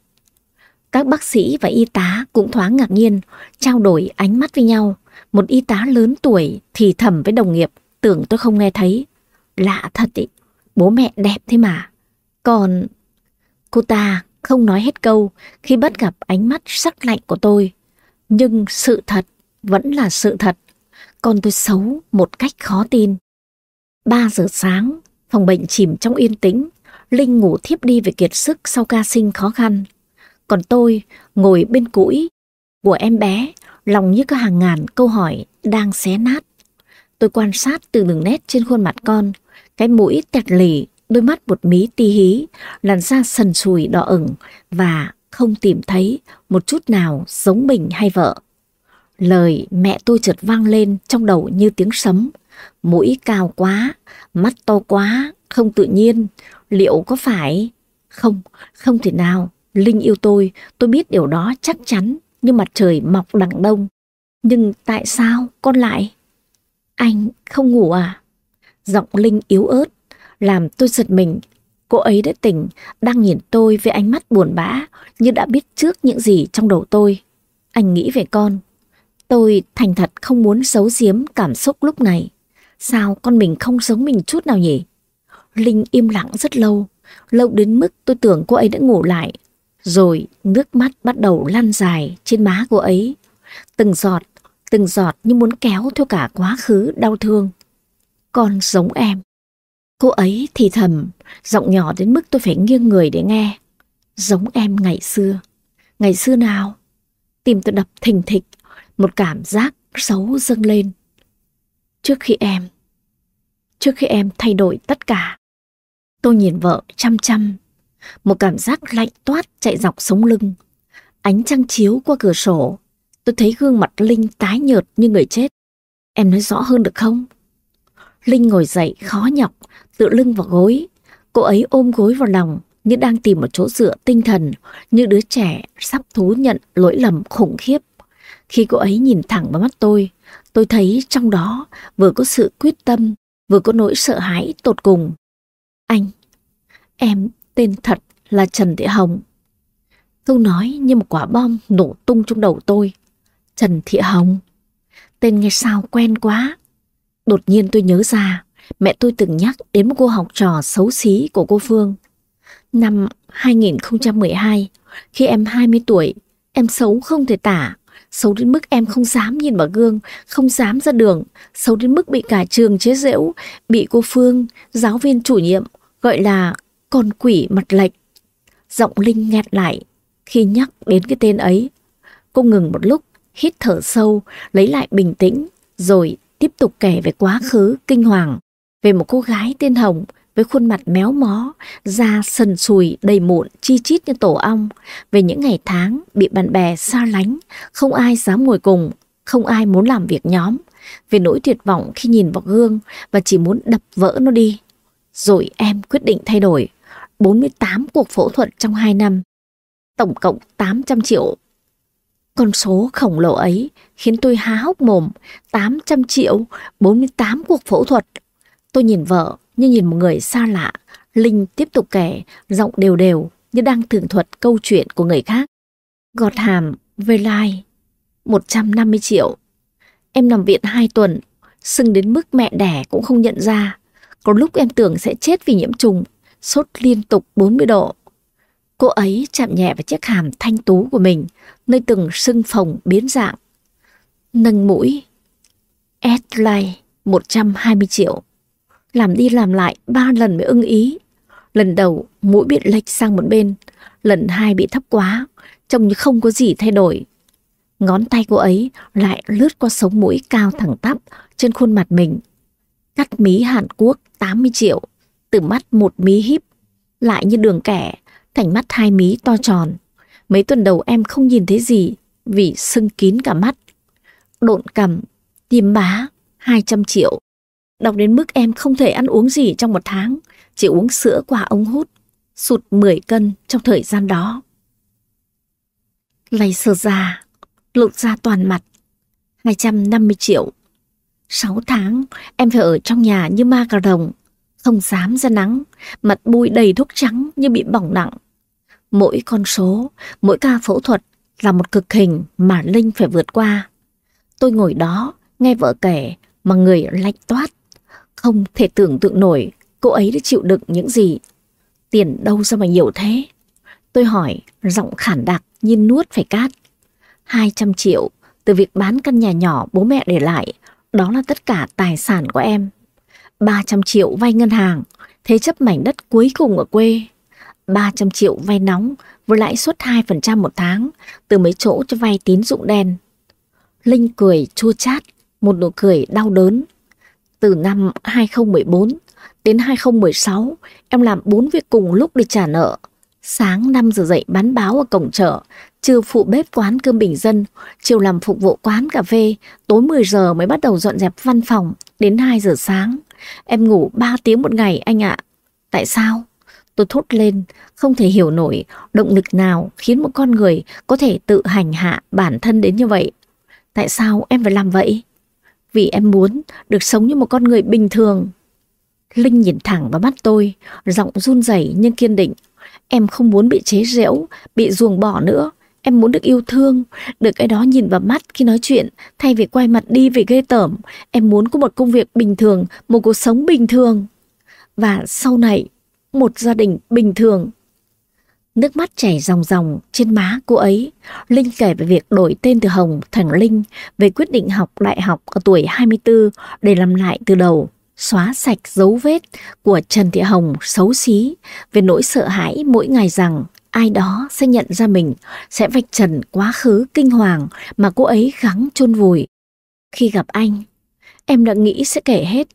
Các bác sĩ và y tá cũng thoáng ngạc nhiên, trao đổi ánh mắt với nhau. Một y tá lớn tuổi thì thầm với đồng nghiệp, tưởng tôi không nghe thấy. Lạ thật ý, bố mẹ đẹp thế mà. Còn cô ta không nói hết câu khi bắt gặp ánh mắt sắc lạnh của tôi. Nhưng sự thật vẫn là sự thật. Con tôi xấu một cách khó tin. 3 giờ sáng, phòng bệnh chìm trong yên tĩnh. Linh ngủ thiếp đi về kiệt sức sau ca sinh khó khăn. Còn tôi ngồi bên cũi của em bé, lòng như có hàng ngàn câu hỏi đang xé nát. Tôi quan sát từ đường nét trên khuôn mặt con, cái mũi tẹt lì, đôi mắt một mí ti hí, làn da sần sùi đỏ ửng và không tìm thấy một chút nào giống mình hay vợ. Lời mẹ tôi chợt vang lên trong đầu như tiếng sấm. Mũi cao quá, mắt to quá, không tự nhiên. Liệu có phải? Không, không thể nào. Linh yêu tôi, tôi biết điều đó chắc chắn như mặt trời mọc đằng đông. Nhưng tại sao con lại? Anh không ngủ à? Giọng Linh yếu ớt, làm tôi giật mình. Cô ấy đã tỉnh, đang nhìn tôi với ánh mắt buồn bã, như đã biết trước những gì trong đầu tôi. Anh nghĩ về con. Tôi thành thật không muốn giấu giếm cảm xúc lúc này. Sao con mình không giống mình chút nào nhỉ? Linh im lặng rất lâu, lâu đến mức tôi tưởng cô ấy đã ngủ lại. Rồi nước mắt bắt đầu lan dài trên má cô ấy. Từng giọt, từng giọt như muốn kéo theo cả quá khứ đau thương. Con giống em. Cô ấy thì thầm, giọng nhỏ đến mức tôi phải nghiêng người để nghe. Giống em ngày xưa. Ngày xưa nào? Tim tôi đập thình thịch, một cảm giác xấu dâng lên. Trước khi em, trước khi em thay đổi tất cả, tôi nhìn vợ chăm chăm, một cảm giác lạnh toát chạy dọc sống lưng. Ánh trăng chiếu qua cửa sổ, tôi thấy gương mặt Linh tái nhợt như người chết. Em nói rõ hơn được không? Linh ngồi dậy khó nhọc, tựa lưng vào gối. Cô ấy ôm gối vào lòng như đang tìm một chỗ dựa tinh thần, như đứa trẻ sắp thú nhận lỗi lầm khủng khiếp. Khi cô ấy nhìn thẳng vào mắt tôi, tôi thấy trong đó vừa có sự quyết tâm, vừa có nỗi sợ hãi tột cùng. Anh, em tên thật là Trần Thị Hồng. Câu nói như một quả bom nổ tung trong đầu tôi. Trần Thị Hồng. Tên nghe sao quen quá. Đột nhiên tôi nhớ ra, mẹ tôi từng nhắc đến một cô học trò xấu xí của cô Phương. Năm 2012, khi em 20 tuổi, em xấu không thể tả. Xấu đến mức em không dám nhìn vào gương, không dám ra đường. Xấu đến mức bị cả trường chế giễu, bị cô Phương, giáo viên chủ nhiệm, gọi là con quỷ mặt lệch. Giọng Linh nghẹt lại khi nhắc đến cái tên ấy. Cô ngừng một lúc, hít thở sâu, lấy lại bình tĩnh, rồi tiếp tục kể về quá khứ kinh hoàng, về một cô gái tên Hồng với khuôn mặt méo mó, da sần sùi đầy mụn chi chít như tổ ong, về những ngày tháng bị bạn bè xa lánh, không ai dám ngồi cùng, không ai muốn làm việc nhóm, về nỗi tuyệt vọng khi nhìn vào gương và chỉ muốn đập vỡ nó đi. Rồi em quyết định thay đổi, 48 cuộc phẫu thuật trong 2 năm, tổng cộng 800 triệu. Con số khổng lồ ấy khiến tôi há hốc mồm, 800 triệu, 48 cuộc phẫu thuật. Tôi nhìn vợ như nhìn một người xa lạ. Linh tiếp tục kể, giọng đều đều như đang tường thuật câu chuyện của người khác. Gọt hàm, về lai, 150 triệu. Em nằm viện 2 tuần, sưng đến mức mẹ đẻ cũng không nhận ra. Có lúc em tưởng sẽ chết vì nhiễm trùng, sốt liên tục 40 độ. Cô ấy chạm nhẹ vào chiếc hàm thanh tú của mình, nơi từng sưng phồng biến dạng. Nâng mũi, Adlai 120 triệu. Làm đi làm lại ba lần mới ưng ý. Lần đầu mũi bị lệch sang một bên, lần hai bị thấp quá, trông như không có gì thay đổi. Ngón tay cô ấy lại lướt qua sống mũi cao thẳng tắp trên khuôn mặt mình. Cắt mí Hàn Quốc 80 triệu, từ mắt một mí híp, lại như đường kẻ, thành mắt hai mí to tròn. Mấy tuần đầu em không nhìn thấy gì vì sưng kín cả mắt. Độn cầm, tiêm bá, 200 triệu. Đọc đến mức em không thể ăn uống gì trong một tháng, chỉ uống sữa qua ống hút, sụt 10 cân trong thời gian đó. Lầy sờ da, lột ra toàn mặt, 250 triệu. 6 tháng, em phải ở trong nhà như ma cà rồng, không dám ra nắng, mặt bụi đầy thuốc trắng như bị bỏng nặng. Mỗi con số, mỗi ca phẫu thuật là một cực hình mà Linh phải vượt qua. Tôi ngồi đó, nghe vợ kể mà người lạnh toát. Không thể tưởng tượng nổi cô ấy đã chịu đựng những gì. Tiền đâu ra mà nhiều thế? Tôi hỏi, giọng khản đặc như nuốt phải cát. 200 triệu từ việc bán căn nhà nhỏ bố mẹ để lại, đó là tất cả tài sản của em. 300 triệu vay ngân hàng, thế chấp mảnh đất cuối cùng ở quê. 300 triệu vay nóng với lãi suất 2% một tháng từ mấy chỗ cho vay tín dụng đen. Linh cười chua chát, một nụ cười đau đớn. Từ năm 2014 đến 2016, em làm bốn việc cùng lúc để trả nợ. Sáng 5 giờ dậy bán báo ở cổng chợ, trưa phụ bếp quán cơm bình dân, chiều làm phục vụ quán cà phê, tối 10 giờ mới bắt đầu dọn dẹp văn phòng, đến 2 giờ sáng. Em ngủ 3 tiếng một ngày anh ạ. Tại sao? Tôi thốt lên, không thể hiểu nổi động lực nào khiến một con người có thể tự hành hạ bản thân đến như vậy. Tại sao em phải làm vậy? Vì em muốn được sống như một con người bình thường. Linh nhìn thẳng vào mắt tôi, giọng run rẩy nhưng kiên định. Em không muốn bị chế giễu, bị ruồng bỏ nữa. Em muốn được yêu thương, được cái đó nhìn vào mắt khi nói chuyện, thay vì quay mặt đi vì ghê tởm. Em muốn có một công việc bình thường, một cuộc sống bình thường. Và sau này, một gia đình bình thường. Nước mắt chảy ròng ròng trên má cô ấy. Linh kể về việc đổi tên từ Hồng thành Linh, về quyết định học đại học ở tuổi 24 để làm lại từ đầu, xóa sạch dấu vết của Trần Thị Hồng xấu xí, về nỗi sợ hãi mỗi ngày rằng ai đó sẽ nhận ra mình, sẽ vạch trần quá khứ kinh hoàng mà cô ấy gắng chôn vùi. Khi gặp anh, em đã nghĩ sẽ kể hết,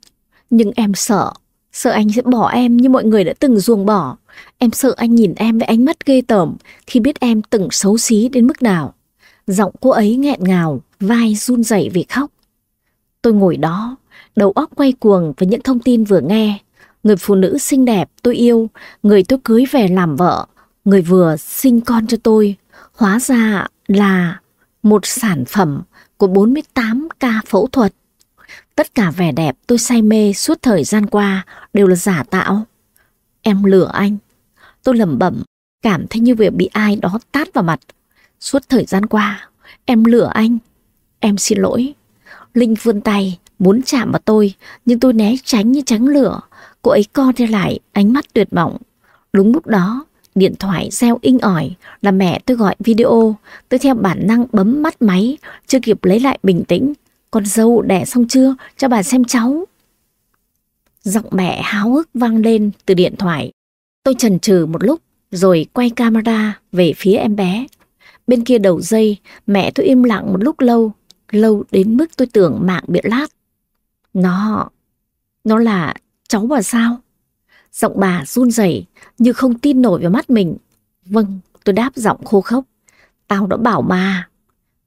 nhưng em sợ, sợ anh sẽ bỏ em như mọi người đã từng ruồng bỏ. Em sợ anh nhìn em với ánh mắt ghê tởm khi biết em từng xấu xí đến mức nào. Giọng cô ấy nghẹn ngào, vai run rẩy vì khóc. Tôi ngồi đó, đầu óc quay cuồng với những thông tin vừa nghe. người phụ nữ xinh đẹp tôi yêu, người tôi cưới về làm vợ, người vừa sinh con cho tôi, hóa ra là một sản phẩm của 48 ca phẫu thuật. Tất cả vẻ đẹp tôi say mê suốt thời gian qua đều là giả tạo. Em lừa anh. Tôi lẩm bẩm, cảm thấy như việc bị ai đó tát vào mặt. Suốt thời gian qua, em lừa anh. Em xin lỗi. Linh vươn tay, muốn chạm vào tôi, nhưng tôi né tránh như tránh lửa. Cô ấy co theo lại, ánh mắt tuyệt vọng. Đúng lúc đó, điện thoại reo inh ỏi là mẹ tôi gọi video. Tôi theo bản năng bấm mắt máy, chưa kịp lấy lại bình tĩnh. Con dâu đẻ xong chưa, cho bà xem cháu. Giọng mẹ háo hức vang lên từ điện thoại. Tôi chần chừ một lúc, rồi quay camera về phía em bé. Bên kia đầu dây, mẹ tôi im lặng một lúc lâu, lâu đến mức tôi tưởng mạng bị lát. Nó, nó là cháu bà sao? Giọng bà run rẩy như không tin nổi vào mắt mình. Vâng, tôi đáp giọng khô khốc. Tao đã bảo mà.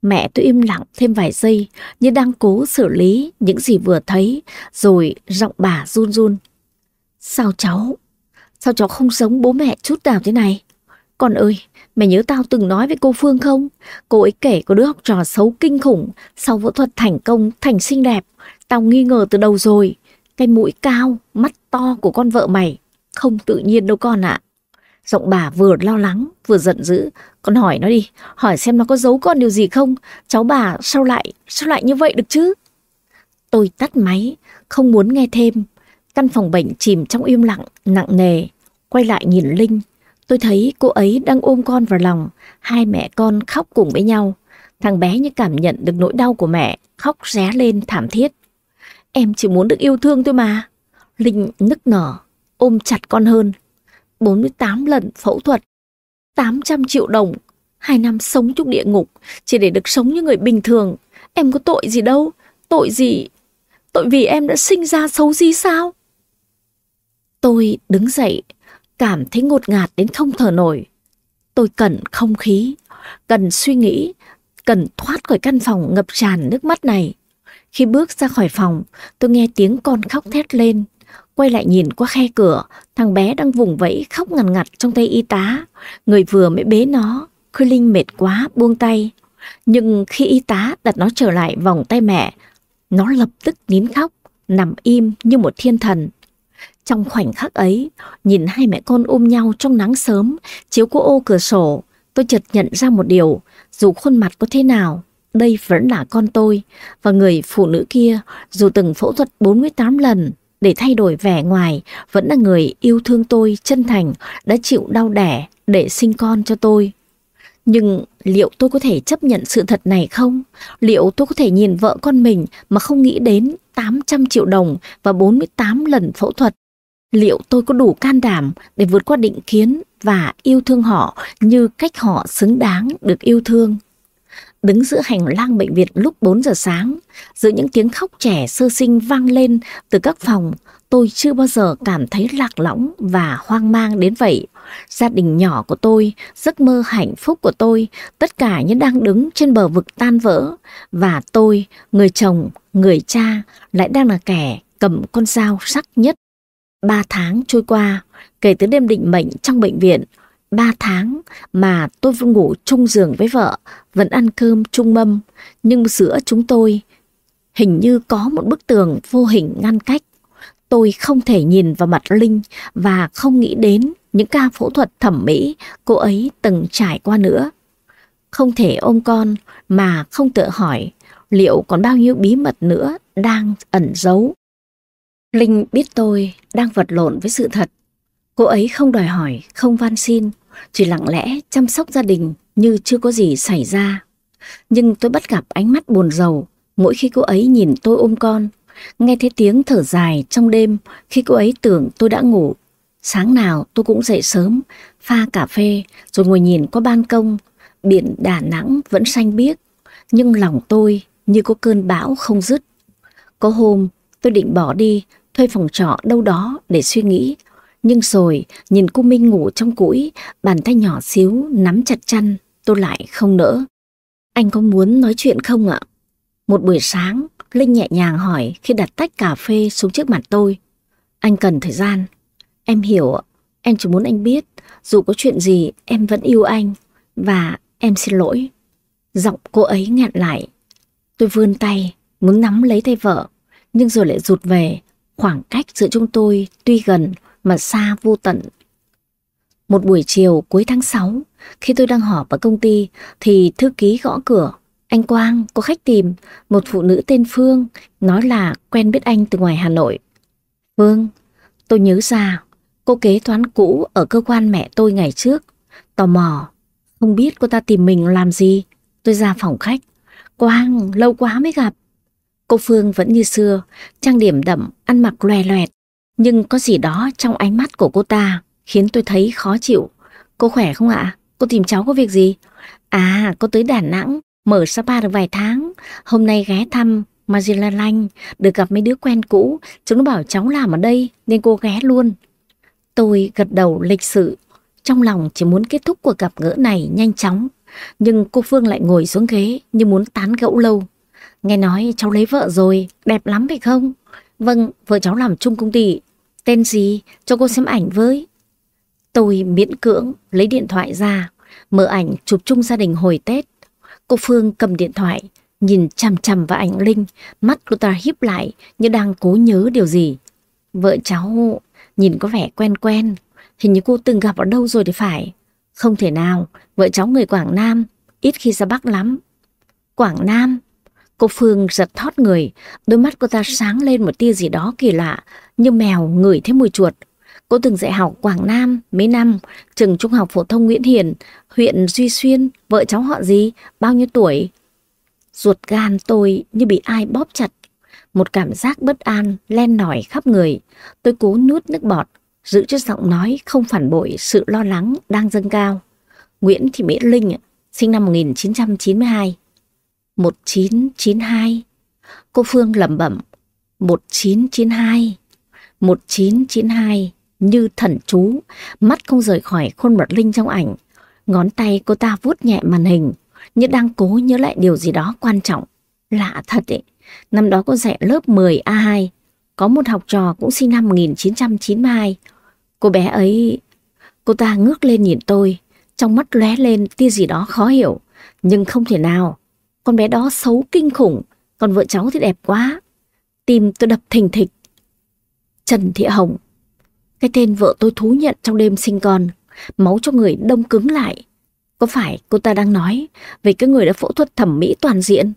Mẹ tôi im lặng thêm vài giây như đang cố xử lý những gì vừa thấy, rồi giọng bà run run. Sao cháu? Sao cháu không giống bố mẹ chút nào thế này? Con ơi, mày nhớ tao từng nói với cô Phương không? Cô ấy kể có đứa học trò xấu kinh khủng, sau phẫu thuật thành công, thành xinh đẹp. Tao nghi ngờ từ đầu rồi. Cái mũi cao, mắt to của con vợ mày. Không tự nhiên đâu con ạ. Giọng bà vừa lo lắng, vừa giận dữ. Con hỏi nó đi, hỏi xem nó có giấu con điều gì không? Cháu bà sao lại, sao lại như vậy được chứ? Tôi tắt máy, không muốn nghe thêm. Căn phòng bệnh chìm trong im lặng, nặng nề. Quay lại nhìn Linh, tôi thấy cô ấy đang ôm con vào lòng, hai mẹ con khóc cùng với nhau. Thằng bé như cảm nhận được nỗi đau của mẹ, khóc ré lên thảm thiết. Em chỉ muốn được yêu thương thôi mà. Linh nức nở, ôm chặt con hơn. 48 lần phẫu thuật, 800 triệu đồng, hai năm sống trong địa ngục, chỉ để được sống như người bình thường. Em có tội gì đâu, tội gì? Tội vì em đã sinh ra xấu gì sao? Tôi đứng dậy, cảm thấy ngột ngạt đến không thở nổi. Tôi cần không khí, cần suy nghĩ, cần thoát khỏi căn phòng ngập tràn nước mắt này. Khi bước ra khỏi phòng, tôi nghe tiếng con khóc thét lên. Quay lại nhìn qua khe cửa, thằng bé đang vùng vẫy khóc ngằn ngặt trong tay y tá. Người vừa mới bế nó, Khôi Linh mệt quá buông tay. Nhưng khi y tá đặt nó trở lại vòng tay mẹ, nó lập tức nín khóc, nằm im như một thiên thần. Trong khoảnh khắc ấy, nhìn hai mẹ con ôm nhau trong nắng sớm, chiếu qua ô cửa sổ, tôi chợt nhận ra một điều, dù khuôn mặt có thế nào, đây vẫn là con tôi, và người phụ nữ kia, dù từng phẫu thuật 48 lần để thay đổi vẻ ngoài, vẫn là người yêu thương tôi chân thành, đã chịu đau đẻ để sinh con cho tôi. Nhưng liệu tôi có thể chấp nhận sự thật này không? Liệu tôi có thể nhìn vợ con mình mà không nghĩ đến 800 triệu đồng và 48 lần phẫu thuật liệu tôi có đủ can đảm để vượt qua định kiến và yêu thương họ như cách họ xứng đáng được yêu thương. Đứng giữa hành lang bệnh viện lúc 4 giờ sáng, giữa những tiếng khóc trẻ sơ sinh vang lên từ các phòng, tôi chưa bao giờ cảm thấy lạc lõng và hoang mang đến vậy. Gia đình nhỏ của tôi, giấc mơ hạnh phúc của tôi, tất cả như đang đứng trên bờ vực tan vỡ. Và tôi, người chồng, người cha, lại đang là kẻ cầm con dao sắc nhất Ba tháng trôi qua, kể từ đêm định mệnh trong bệnh viện, ba tháng mà tôi vẫn ngủ chung giường với vợ, vẫn ăn cơm chung mâm, nhưng giữa chúng tôi hình như có một bức tường vô hình ngăn cách. Tôi không thể nhìn vào mặt Linh và không nghĩ đến những ca phẫu thuật thẩm mỹ cô ấy từng trải qua nữa. Không thể ôm con mà không tự hỏi liệu còn bao nhiêu bí mật nữa đang ẩn giấu. Linh biết tôi đang vật lộn với sự thật. Cô ấy không đòi hỏi, không van xin, chỉ lặng lẽ chăm sóc gia đình như chưa có gì xảy ra. Nhưng tôi bắt gặp ánh mắt buồn rầu mỗi khi cô ấy nhìn tôi ôm con, nghe thấy tiếng thở dài trong đêm khi cô ấy tưởng tôi đã ngủ. Sáng nào tôi cũng dậy sớm, pha cà phê rồi ngồi nhìn qua ban công, biển Đà Nẵng vẫn xanh biếc, nhưng lòng tôi như có cơn bão không dứt. Có hôm tôi định bỏ đi thuê phòng trọ đâu đó để suy nghĩ. Nhưng rồi nhìn cô Minh ngủ trong cũi, bàn tay nhỏ xíu nắm chặt chăn, tôi lại không nỡ. Anh có muốn nói chuyện không ạ? Một buổi sáng, Linh nhẹ nhàng hỏi khi đặt tách cà phê xuống trước mặt tôi. Anh cần thời gian. Em hiểu, em chỉ muốn anh biết, dù có chuyện gì em vẫn yêu anh. Và em xin lỗi. Giọng cô ấy nghẹn lại. Tôi vươn tay, muốn nắm lấy tay vợ, nhưng rồi lại rụt về. Khoảng cách giữa chúng tôi tuy gần mà xa vô tận. Một buổi chiều cuối tháng 6, khi tôi đang họp ở công ty thì thư ký gõ cửa. Anh Quang có khách tìm, một phụ nữ tên Phương, nói là quen biết anh từ ngoài Hà Nội. Phương, tôi nhớ ra, cô kế toán cũ ở cơ quan mẹ tôi ngày trước. Tò mò, không biết cô ta tìm mình làm gì. Tôi ra phòng khách. Quang, lâu quá mới gặp. Cô Phương vẫn như xưa, trang điểm đậm, ăn mặc loè loẹt. Nhưng có gì đó trong ánh mắt của cô ta khiến tôi thấy khó chịu. Cô khỏe không ạ? Cô tìm cháu có việc gì? À, cô tới Đà Nẵng, mở spa được vài tháng. Hôm nay ghé thăm Magilla Lanh, được gặp mấy đứa quen cũ. Chúng nó bảo cháu làm ở đây, nên cô ghé luôn. Tôi gật đầu lịch sự, trong lòng chỉ muốn kết thúc cuộc gặp gỡ này nhanh chóng. Nhưng cô Phương lại ngồi xuống ghế như muốn tán gẫu lâu. Nghe nói cháu lấy vợ rồi, đẹp lắm phải không? Vâng, vợ cháu làm chung công ty. Tên gì? Cho cô xem ảnh với. Tôi miễn cưỡng lấy điện thoại ra, mở ảnh chụp chung gia đình hồi Tết. Cô Phương cầm điện thoại, nhìn chằm chằm vào ảnh Linh, mắt cô ta híp lại như đang cố nhớ điều gì. Vợ cháu nhìn có vẻ quen quen, hình như cô từng gặp ở đâu rồi thì phải. Không thể nào, vợ cháu người Quảng Nam, ít khi ra Bắc lắm. Quảng Nam? Cô Phương giật thót người, đôi mắt cô ta sáng lên một tia gì đó kỳ lạ, như mèo ngửi thấy mùi chuột. Cô từng dạy học Quảng Nam mấy năm, trường trung học phổ thông Nguyễn Hiền, huyện Duy Xuyên, vợ cháu họ gì, bao nhiêu tuổi? Ruột gan tôi như bị ai bóp chặt. Một cảm giác bất an len nổi khắp người. Tôi cố nuốt nước bọt, giữ cho giọng nói không phản bội sự lo lắng đang dâng cao. Nguyễn Thị Mỹ Linh, sinh năm 1992. 1992. Cô Phương lẩm bẩm. 1992. 1992 như thần chú, mắt không rời khỏi khuôn mặt Linh trong ảnh. Ngón tay cô ta vuốt nhẹ màn hình, như đang cố nhớ lại điều gì đó quan trọng. Lạ thật ấy, năm đó cô dạy lớp 10 A2, có một học trò cũng sinh năm 1992. Cô bé ấy... Cô ta ngước lên nhìn tôi, trong mắt lóe lên tia gì đó khó hiểu, nhưng không thể nào. Con bé đó xấu kinh khủng, còn vợ cháu thì đẹp quá. Tim tôi đập thình thịch. Trần Thị Hồng cái tên vợ tôi thú nhận trong đêm sinh con, máu cho người đông cứng lại. Có phải cô ta đang nói về cái người đã phẫu thuật thẩm mỹ toàn diện?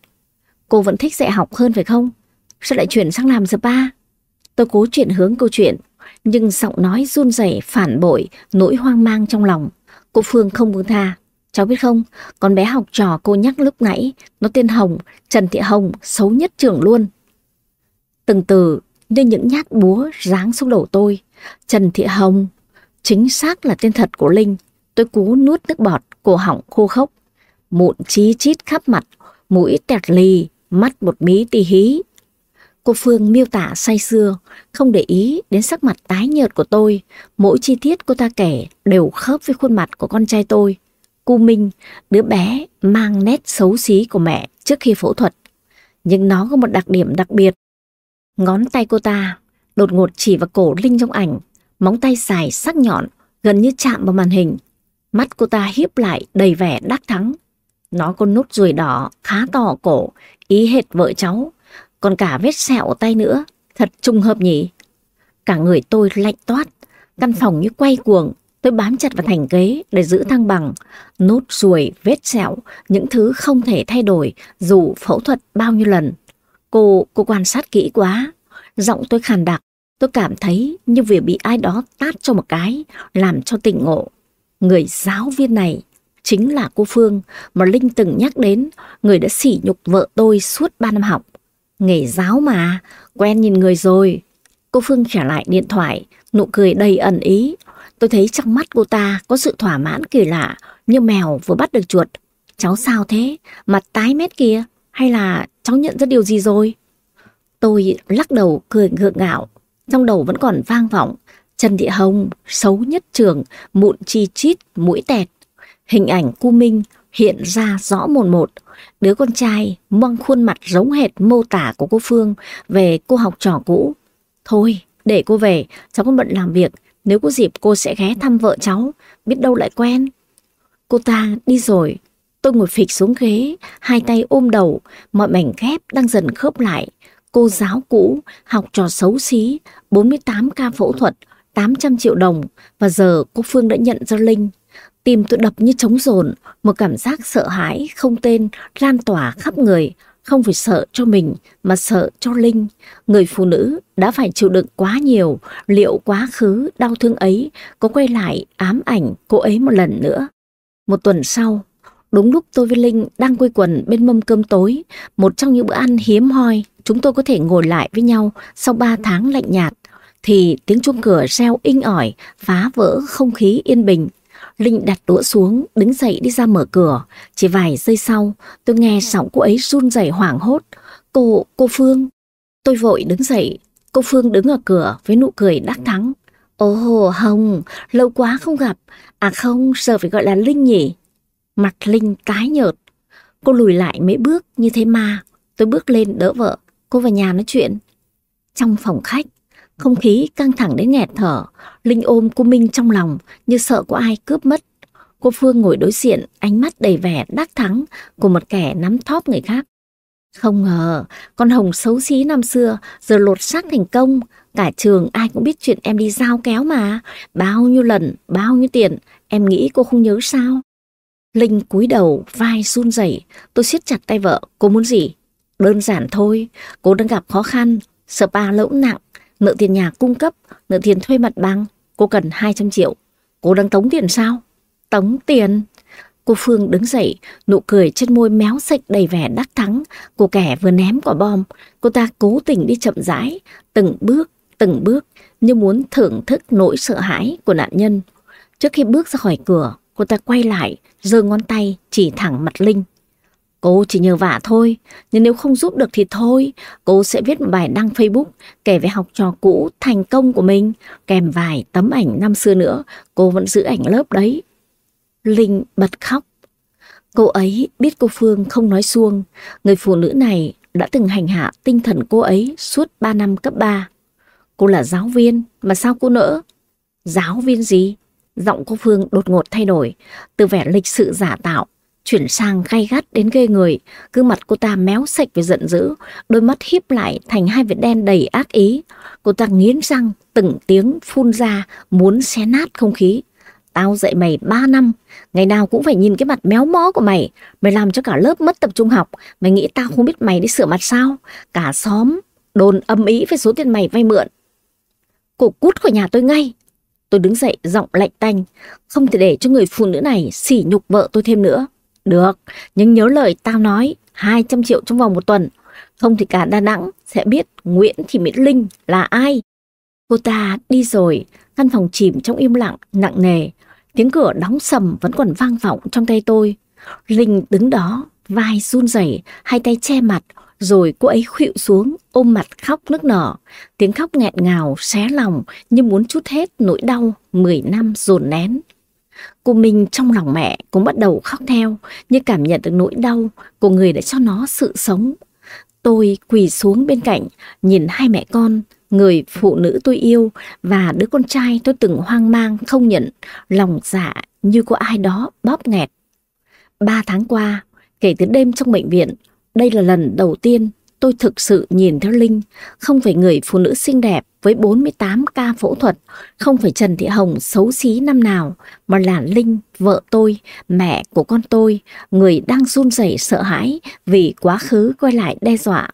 Cô vẫn thích dạy học hơn phải không? Sao lại chuyển sang làm spa? Tôi cố chuyển hướng câu chuyện, nhưng giọng nói run rẩy phản bội nỗi hoang mang trong lòng. Cô Phương không buông tha. Cháu biết không, con bé học trò cô nhắc lúc nãy, nó tên Hồng, Trần Thị Hồng, xấu nhất trường luôn. Từng từ như những nhát búa giáng xuống đầu tôi. Trần Thị Hồng, chính xác là tên thật của Linh. Tôi cú nuốt nước bọt, cổ họng khô khốc. Mụn chí chít khắp mặt, mũi tẹt lì, mắt một mí tì hí. Cô Phương miêu tả say sưa, không để ý đến sắc mặt tái nhợt của tôi. Mỗi chi tiết cô ta kể đều khớp với khuôn mặt của con trai tôi. Cu Minh, đứa bé mang nét xấu xí của mẹ trước khi phẫu thuật. Nhưng nó có một đặc điểm đặc biệt. Ngón tay cô ta đột ngột chỉ vào cổ Linh trong ảnh, móng tay dài sắc nhọn, gần như chạm vào màn hình. Mắt cô ta hiếp lại đầy vẻ đắc thắng. Nó có nốt ruồi đỏ khá to cổ, ý hệt vợ cháu, còn cả vết sẹo ở tay nữa, thật trùng hợp nhỉ. Cả người tôi lạnh toát, căn phòng như quay cuồng, tôi bám chặt vào thành ghế để giữ thăng bằng. Nốt ruồi, vết sẹo, những thứ không thể thay đổi dù phẫu thuật bao nhiêu lần. Cô, cô quan sát kỹ quá. Giọng tôi khàn đặc, tôi cảm thấy như vừa bị ai đó tát cho một cái, làm cho tỉnh ngộ. Người giáo viên này chính là cô Phương mà Linh từng nhắc đến, người đã sỉ nhục vợ tôi suốt 3 năm học. Nghề giáo mà, quen nhìn người rồi. Cô Phương trả lại điện thoại, nụ cười đầy ẩn ý. Tôi thấy trong mắt cô ta có sự thỏa mãn kỳ lạ, như mèo vừa bắt được chuột. Cháu sao thế? Mặt tái mét kìa. Hay là cháu nhận ra điều gì rồi? Tôi lắc đầu cười ngượng ngạo, trong đầu vẫn còn vang vọng. Trần Thị Hồng, xấu nhất trường, mụn chi chít, mũi tẹt. Hình ảnh cu Minh hiện ra rõ một một. Đứa con trai mang khuôn mặt giống hệt mô tả của cô Phương về cô học trò cũ. Thôi, để cô về, cháu còn bận làm việc. Nếu có dịp cô sẽ ghé thăm vợ cháu, biết đâu lại quen. Cô ta đi rồi, tôi ngồi phịch xuống ghế, hai tay ôm đầu, mọi mảnh ghép đang dần khớp lại. Cô giáo cũ, học trò xấu xí, 48 ca phẫu thuật, 800 triệu đồng và giờ cô Phương đã nhận ra Linh. Tim tôi đập như trống rồn, một cảm giác sợ hãi không tên lan tỏa khắp người, không phải sợ cho mình mà sợ cho Linh. Người phụ nữ đã phải chịu đựng quá nhiều, liệu quá khứ đau thương ấy có quay lại ám ảnh cô ấy một lần nữa. Một tuần sau, đúng lúc tôi với Linh đang quây quần bên mâm cơm tối, một trong những bữa ăn hiếm hoi, chúng tôi có thể ngồi lại với nhau sau ba tháng lạnh nhạt, thì tiếng chuông cửa reo inh ỏi, phá vỡ không khí yên bình. Linh đặt đũa xuống, đứng dậy đi ra mở cửa. Chỉ vài giây sau, tôi nghe giọng cô ấy run rẩy hoảng hốt. Cô, cô Phương. Tôi vội đứng dậy. Cô Phương đứng ở cửa với nụ cười đắc thắng. Ồ hồ Hồng, lâu quá không gặp. À không, giờ phải gọi là Linh nhỉ? Mặt Linh tái nhợt. Cô lùi lại mấy bước như thế mà. Tôi bước lên đỡ vợ. Cô vào nhà nói chuyện. Trong phòng khách, không khí căng thẳng đến nghẹt thở. Linh ôm cô Minh trong lòng như sợ có ai cướp mất. Cô Phương ngồi đối diện, ánh mắt đầy vẻ đắc thắng của một kẻ nắm thóp người khác. Không ngờ, con Hồng xấu xí năm xưa giờ lột xác thành công. Cả trường ai cũng biết chuyện em đi giao kéo mà. Bao nhiêu lần, bao nhiêu tiền, em nghĩ cô không nhớ sao? Linh cúi đầu, vai run rẩy. Tôi siết chặt tay vợ, cô muốn gì? Đơn giản thôi, cô đang gặp khó khăn, spa lỗ nặng, nợ tiền nhà cung cấp, nợ tiền thuê mặt bằng. Cô cần 200 triệu. Cô đang tống tiền sao? Tống tiền? Cô Phương đứng dậy, nụ cười trên môi méo sạch đầy vẻ đắc thắng cô kẻ vừa ném quả bom. Cô ta cố tình đi chậm rãi, từng bước, từng bước, như muốn thưởng thức nỗi sợ hãi của nạn nhân. Trước khi bước ra khỏi cửa, cô ta quay lại, giơ ngón tay chỉ thẳng mặt Linh. Cô chỉ nhờ vả thôi, nhưng nếu không giúp được thì thôi, cô sẽ viết một bài đăng Facebook kể về học trò cũ thành công của mình, kèm vài tấm ảnh năm xưa nữa, cô vẫn giữ ảnh lớp đấy. Linh bật khóc. Cô ấy biết cô Phương không nói xuông, người phụ nữ này đã từng hành hạ tinh thần cô ấy suốt 3 năm cấp 3. Cô là giáo viên, mà sao cô nỡ? Giáo viên gì? Giọng cô Phương đột ngột thay đổi, từ vẻ lịch sự giả tạo chuyển sang gay gắt đến ghê người, gương mặt cô ta méo sạch vì giận dữ, đôi mắt híp lại thành hai vệt đen đầy ác ý. Cô ta nghiến răng, từng tiếng phun ra, muốn xé nát không khí. Tao dạy mày ba năm, ngày nào cũng phải nhìn cái mặt méo mó của mày. Mày làm cho cả lớp mất tập trung học. Mày nghĩ tao không biết mày đi sửa mặt sao? Cả xóm, đồn âm ý về số tiền mày vay mượn. Cô cút khỏi nhà tôi ngay. Tôi đứng dậy giọng lạnh tanh, không thể để cho người phụ nữ này sỉ nhục vợ tôi thêm nữa. Được, nhưng nhớ lời tao nói, 200 triệu trong vòng một tuần. Không thì cả Đà Nẵng sẽ biết Nguyễn Thị Mỹ Linh là ai. Cô ta đi rồi, căn phòng chìm trong im lặng, nặng nề. Tiếng cửa đóng sầm vẫn còn vang vọng trong tay tôi. Linh đứng đó, vai run rẩy, hai tay che mặt, rồi cô ấy khuỵu xuống, ôm mặt khóc nức nở. Tiếng khóc nghẹn ngào, xé lòng như muốn chút hết nỗi đau 10 năm dồn nén. Cô Minh trong lòng mẹ cũng bắt đầu khóc theo, như cảm nhận được nỗi đau của người đã cho nó sự sống. Tôi quỳ xuống bên cạnh, nhìn hai mẹ con, người phụ nữ tôi yêu và đứa con trai tôi từng hoang mang không nhận, lòng dạ như có ai đó bóp nghẹt. Ba tháng qua, kể từ đêm trong bệnh viện, đây là lần đầu tiên tôi thực sự nhìn theo Linh, không phải người phụ nữ xinh đẹp với 48 ca phẫu thuật, không phải Trần Thị Hồng xấu xí năm nào, mà là Linh, vợ tôi, mẹ của con tôi, người đang run rẩy sợ hãi vì quá khứ quay lại đe dọa.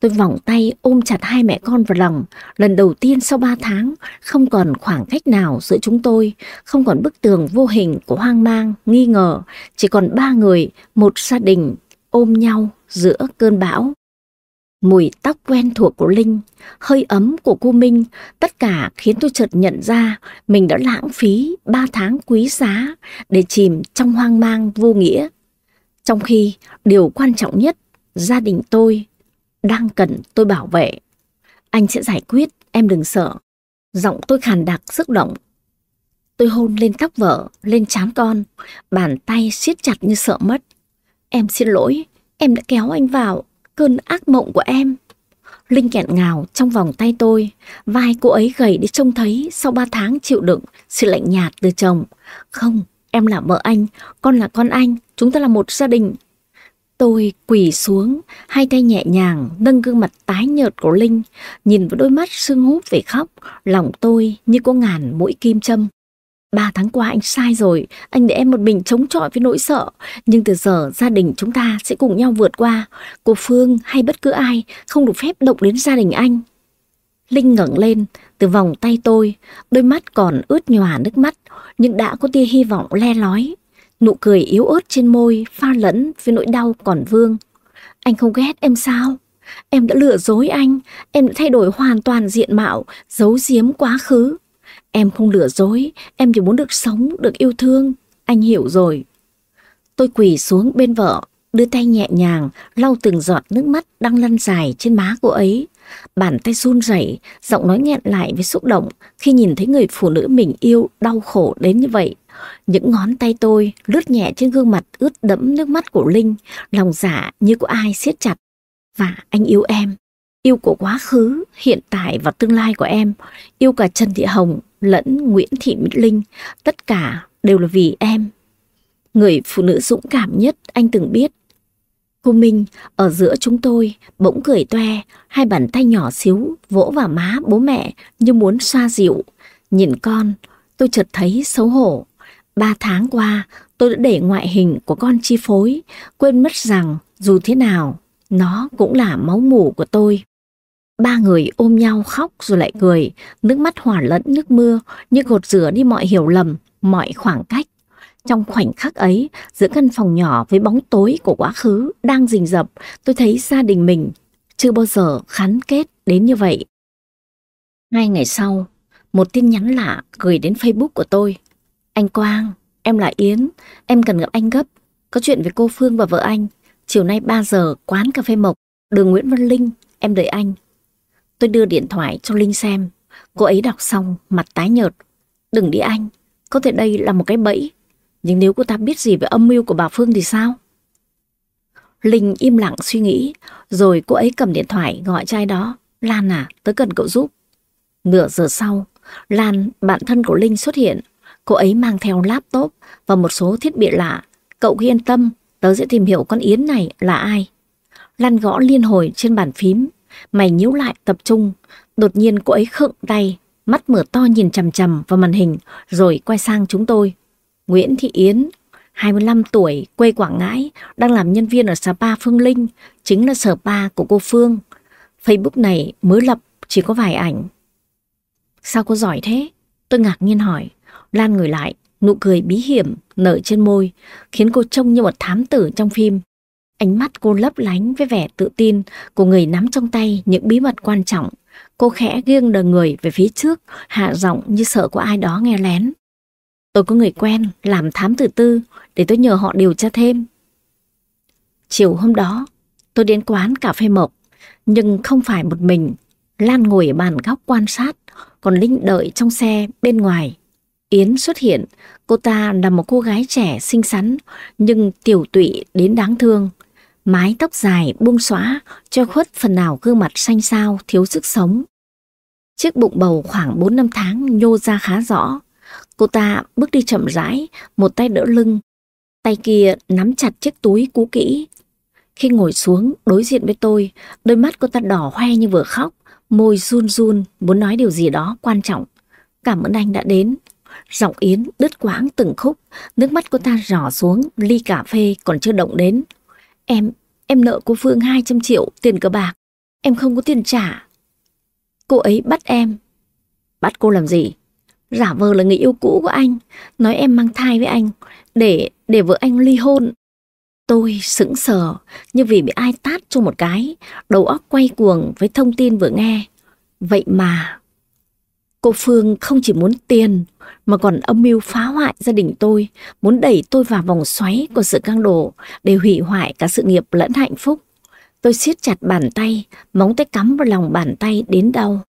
Tôi vòng tay ôm chặt hai mẹ con vào lòng, lần đầu tiên sau ba tháng, không còn khoảng cách nào giữa chúng tôi, không còn bức tường vô hình của hoang mang, nghi ngờ, chỉ còn ba người, một gia đình ôm nhau giữa cơn bão. Mùi tóc quen thuộc của Linh, hơi ấm của cô Minh, tất cả khiến tôi chợt nhận ra mình đã lãng phí ba tháng quý giá để chìm trong hoang mang vô nghĩa. Trong khi điều quan trọng nhất, gia đình tôi đang cần tôi bảo vệ. Anh sẽ giải quyết, em đừng sợ. Giọng tôi khàn đặc sức động. Tôi hôn lên tóc vợ, lên trán con, bàn tay siết chặt như sợ mất. Em xin lỗi, em đã kéo anh vào, cơn ác mộng của em. Linh kẹn ngào trong vòng tay tôi. Vai cô ấy gầy đi trông thấy sau ba tháng chịu đựng sự lạnh nhạt từ chồng. Không, em là vợ anh, con là con anh, chúng ta là một gia đình. Tôi quỳ xuống, hai tay nhẹ nhàng nâng gương mặt tái nhợt của Linh, nhìn vào đôi mắt sưng húp về khóc, lòng tôi như có ngàn mũi kim châm. Ba tháng qua anh sai rồi, anh để em một mình chống chọi với nỗi sợ. Nhưng từ giờ gia đình chúng ta sẽ cùng nhau vượt qua. Cô Phương hay bất cứ ai không được phép động đến gia đình anh. Linh ngẩng lên từ vòng tay tôi, đôi mắt còn ướt nhòa nước mắt, nhưng đã có tia hy vọng le lói. Nụ cười yếu ớt trên môi pha lẫn với nỗi đau còn vương. Anh không ghét em sao? Em đã lừa dối anh, em đã thay đổi hoàn toàn diện mạo, giấu giếm quá khứ. Em không lừa dối, em chỉ muốn được sống, được yêu thương. Anh hiểu rồi. Tôi quỳ xuống bên vợ, đưa tay nhẹ nhàng, lau từng giọt nước mắt đang lăn dài trên má cô ấy. Bàn tay run rẩy, giọng nói nghẹn lại với xúc động khi nhìn thấy người phụ nữ mình yêu đau khổ đến như vậy. Những ngón tay tôi lướt nhẹ trên gương mặt ướt đẫm nước mắt của Linh, lòng dạ như có ai siết chặt. Và anh yêu em, yêu của quá khứ, hiện tại và tương lai của em, yêu cả Trần Thị Hồng lẫn Nguyễn Thị Mỹ Linh, tất cả đều là vì em. Người phụ nữ dũng cảm nhất anh từng biết. Cô Minh ở giữa chúng tôi bỗng cười toe, hai bàn tay nhỏ xíu vỗ vào má bố mẹ như muốn xoa dịu. Nhìn con, tôi chợt thấy xấu hổ. Ba tháng qua, tôi đã để ngoại hình của con chi phối, quên mất rằng dù thế nào, nó cũng là máu mủ của tôi. Ba người ôm nhau khóc rồi lại cười, nước mắt hòa lẫn nước mưa như gột rửa đi mọi hiểu lầm, mọi khoảng cách. Trong khoảnh khắc ấy, giữa căn phòng nhỏ với bóng tối của quá khứ đang rình rập, tôi thấy gia đình mình chưa bao giờ khắn kết đến như vậy. Hai ngày sau, một tin nhắn lạ gửi đến Facebook của tôi. Anh Quang, em là Yến, em cần gặp anh gấp. Có chuyện với cô Phương và vợ anh. Chiều nay 3 giờ, quán cà phê Mộc, đường Nguyễn Văn Linh, em đợi anh. Tôi đưa điện thoại cho Linh xem. Cô ấy đọc xong, mặt tái nhợt. Đừng đi anh, có thể đây là một cái bẫy. Nhưng nếu cô ta biết gì về âm mưu của bà Phương thì sao? Linh im lặng suy nghĩ, rồi cô ấy cầm điện thoại gọi trai đó. Lan à, tớ cần cậu giúp. Nửa giờ sau, Lan, bạn thân của Linh xuất hiện. Cô ấy mang theo laptop và một số thiết bị lạ. Cậu cứ yên tâm, tớ sẽ tìm hiểu con Yến này là ai. Lan gõ liên hồi trên bàn phím, Mày nhíu lại tập trung. Đột nhiên cô ấy khựng tay, mắt mở to nhìn chằm chằm vào màn hình rồi quay sang chúng tôi. Nguyễn Thị Yến, 25 tuổi, quê Quảng Ngãi, đang làm nhân viên ở Spa Phương Linh, chính là spa của cô Phương. Facebook này mới lập, chỉ có vài ảnh. Sao cô giỏi thế? Tôi ngạc nhiên hỏi. Lan người lại, nụ cười bí hiểm nở trên môi, khiến cô trông như một thám tử trong phim. Ánh mắt cô lấp lánh với vẻ tự tin của người nắm trong tay những bí mật quan trọng. Cô khẽ nghiêng đờ người về phía trước, hạ giọng như sợ có ai đó nghe lén. Tôi có người quen làm thám tử tư để tôi nhờ họ điều tra thêm. Chiều hôm đó, tôi đến quán cà phê mộc, nhưng không phải một mình. Lan ngồi ở bàn góc quan sát, còn Linh đợi trong xe bên ngoài. Yến xuất hiện, cô ta là một cô gái trẻ xinh xắn, nhưng tiểu tụy đến đáng thương. Mái tóc dài buông xóa cho khuất phần nào gương mặt xanh xao thiếu sức sống. Chiếc bụng bầu khoảng 4 năm tháng nhô ra khá rõ. Cô ta bước đi chậm rãi, một tay đỡ lưng. Tay kia nắm chặt chiếc túi cũ kỹ. Khi ngồi xuống đối diện với tôi, đôi mắt cô ta đỏ hoe như vừa khóc, môi run run muốn nói điều gì đó quan trọng. Cảm ơn anh đã đến. Giọng Yến đứt quãng từng khúc, nước mắt cô ta rỏ xuống, ly cà phê còn chưa động đến. Em, em nợ cô Phương 200 triệu tiền cờ bạc. Em không có tiền trả. Cô ấy bắt em. Bắt cô làm gì? Giả vờ là người yêu cũ của anh. Nói em mang thai với anh. Để, để vợ anh ly hôn. Tôi sững sờ như vì bị ai tát cho một cái. Đầu óc quay cuồng với thông tin vừa nghe. Vậy mà Cô Phương không chỉ muốn tiền mà còn âm mưu phá hoại gia đình tôi, muốn đẩy tôi vào vòng xoáy của sự căng đổ để hủy hoại cả sự nghiệp lẫn hạnh phúc. Tôi siết chặt bàn tay, móng tay cắm vào lòng bàn tay đến đau.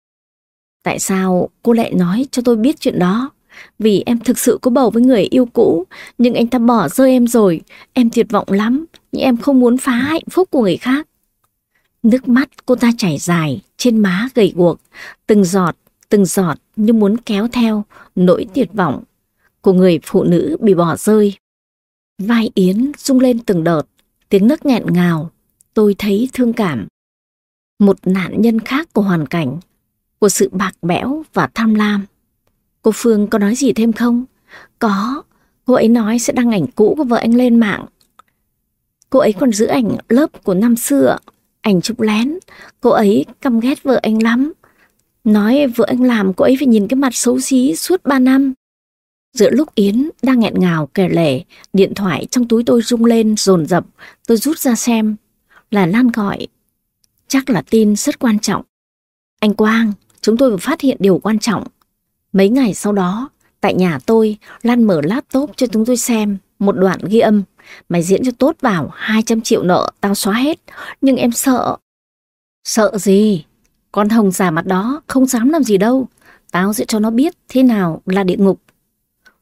Tại sao cô lại nói cho tôi biết chuyện đó? Vì em thực sự có bầu với người yêu cũ, nhưng anh ta bỏ rơi em rồi, em tuyệt vọng lắm, nhưng em không muốn phá hạnh phúc của người khác. Nước mắt cô ta chảy dài trên má gầy guộc, từng giọt, từng giọt như muốn kéo theo nỗi tuyệt vọng của người phụ nữ bị bỏ rơi. Vai Yến rung lên từng đợt, tiếng nấc nghẹn ngào, tôi thấy thương cảm. Một nạn nhân khác của hoàn cảnh, của sự bạc bẽo và tham lam. Cô Phương có nói gì thêm không? Có, cô ấy nói sẽ đăng ảnh cũ của vợ anh lên mạng. Cô ấy còn giữ ảnh lớp của năm xưa, ảnh chụp lén. Cô ấy căm ghét vợ anh lắm. Nói vợ anh làm cô ấy phải nhìn cái mặt xấu xí suốt ba năm. Giữa lúc Yến đang nghẹn ngào kể lể, điện thoại trong túi tôi rung lên rồn rập, tôi rút ra xem. Là Lan gọi. Chắc là tin rất quan trọng. Anh Quang, chúng tôi vừa phát hiện điều quan trọng. Mấy ngày sau đó, tại nhà tôi, Lan mở laptop cho chúng tôi xem một đoạn ghi âm. Mày diễn cho tốt vào, 200 triệu nợ, tao xóa hết. Nhưng em sợ. Sợ gì? Con hồng giả mặt đó không dám làm gì đâu. Tao sẽ cho nó biết thế nào là địa ngục.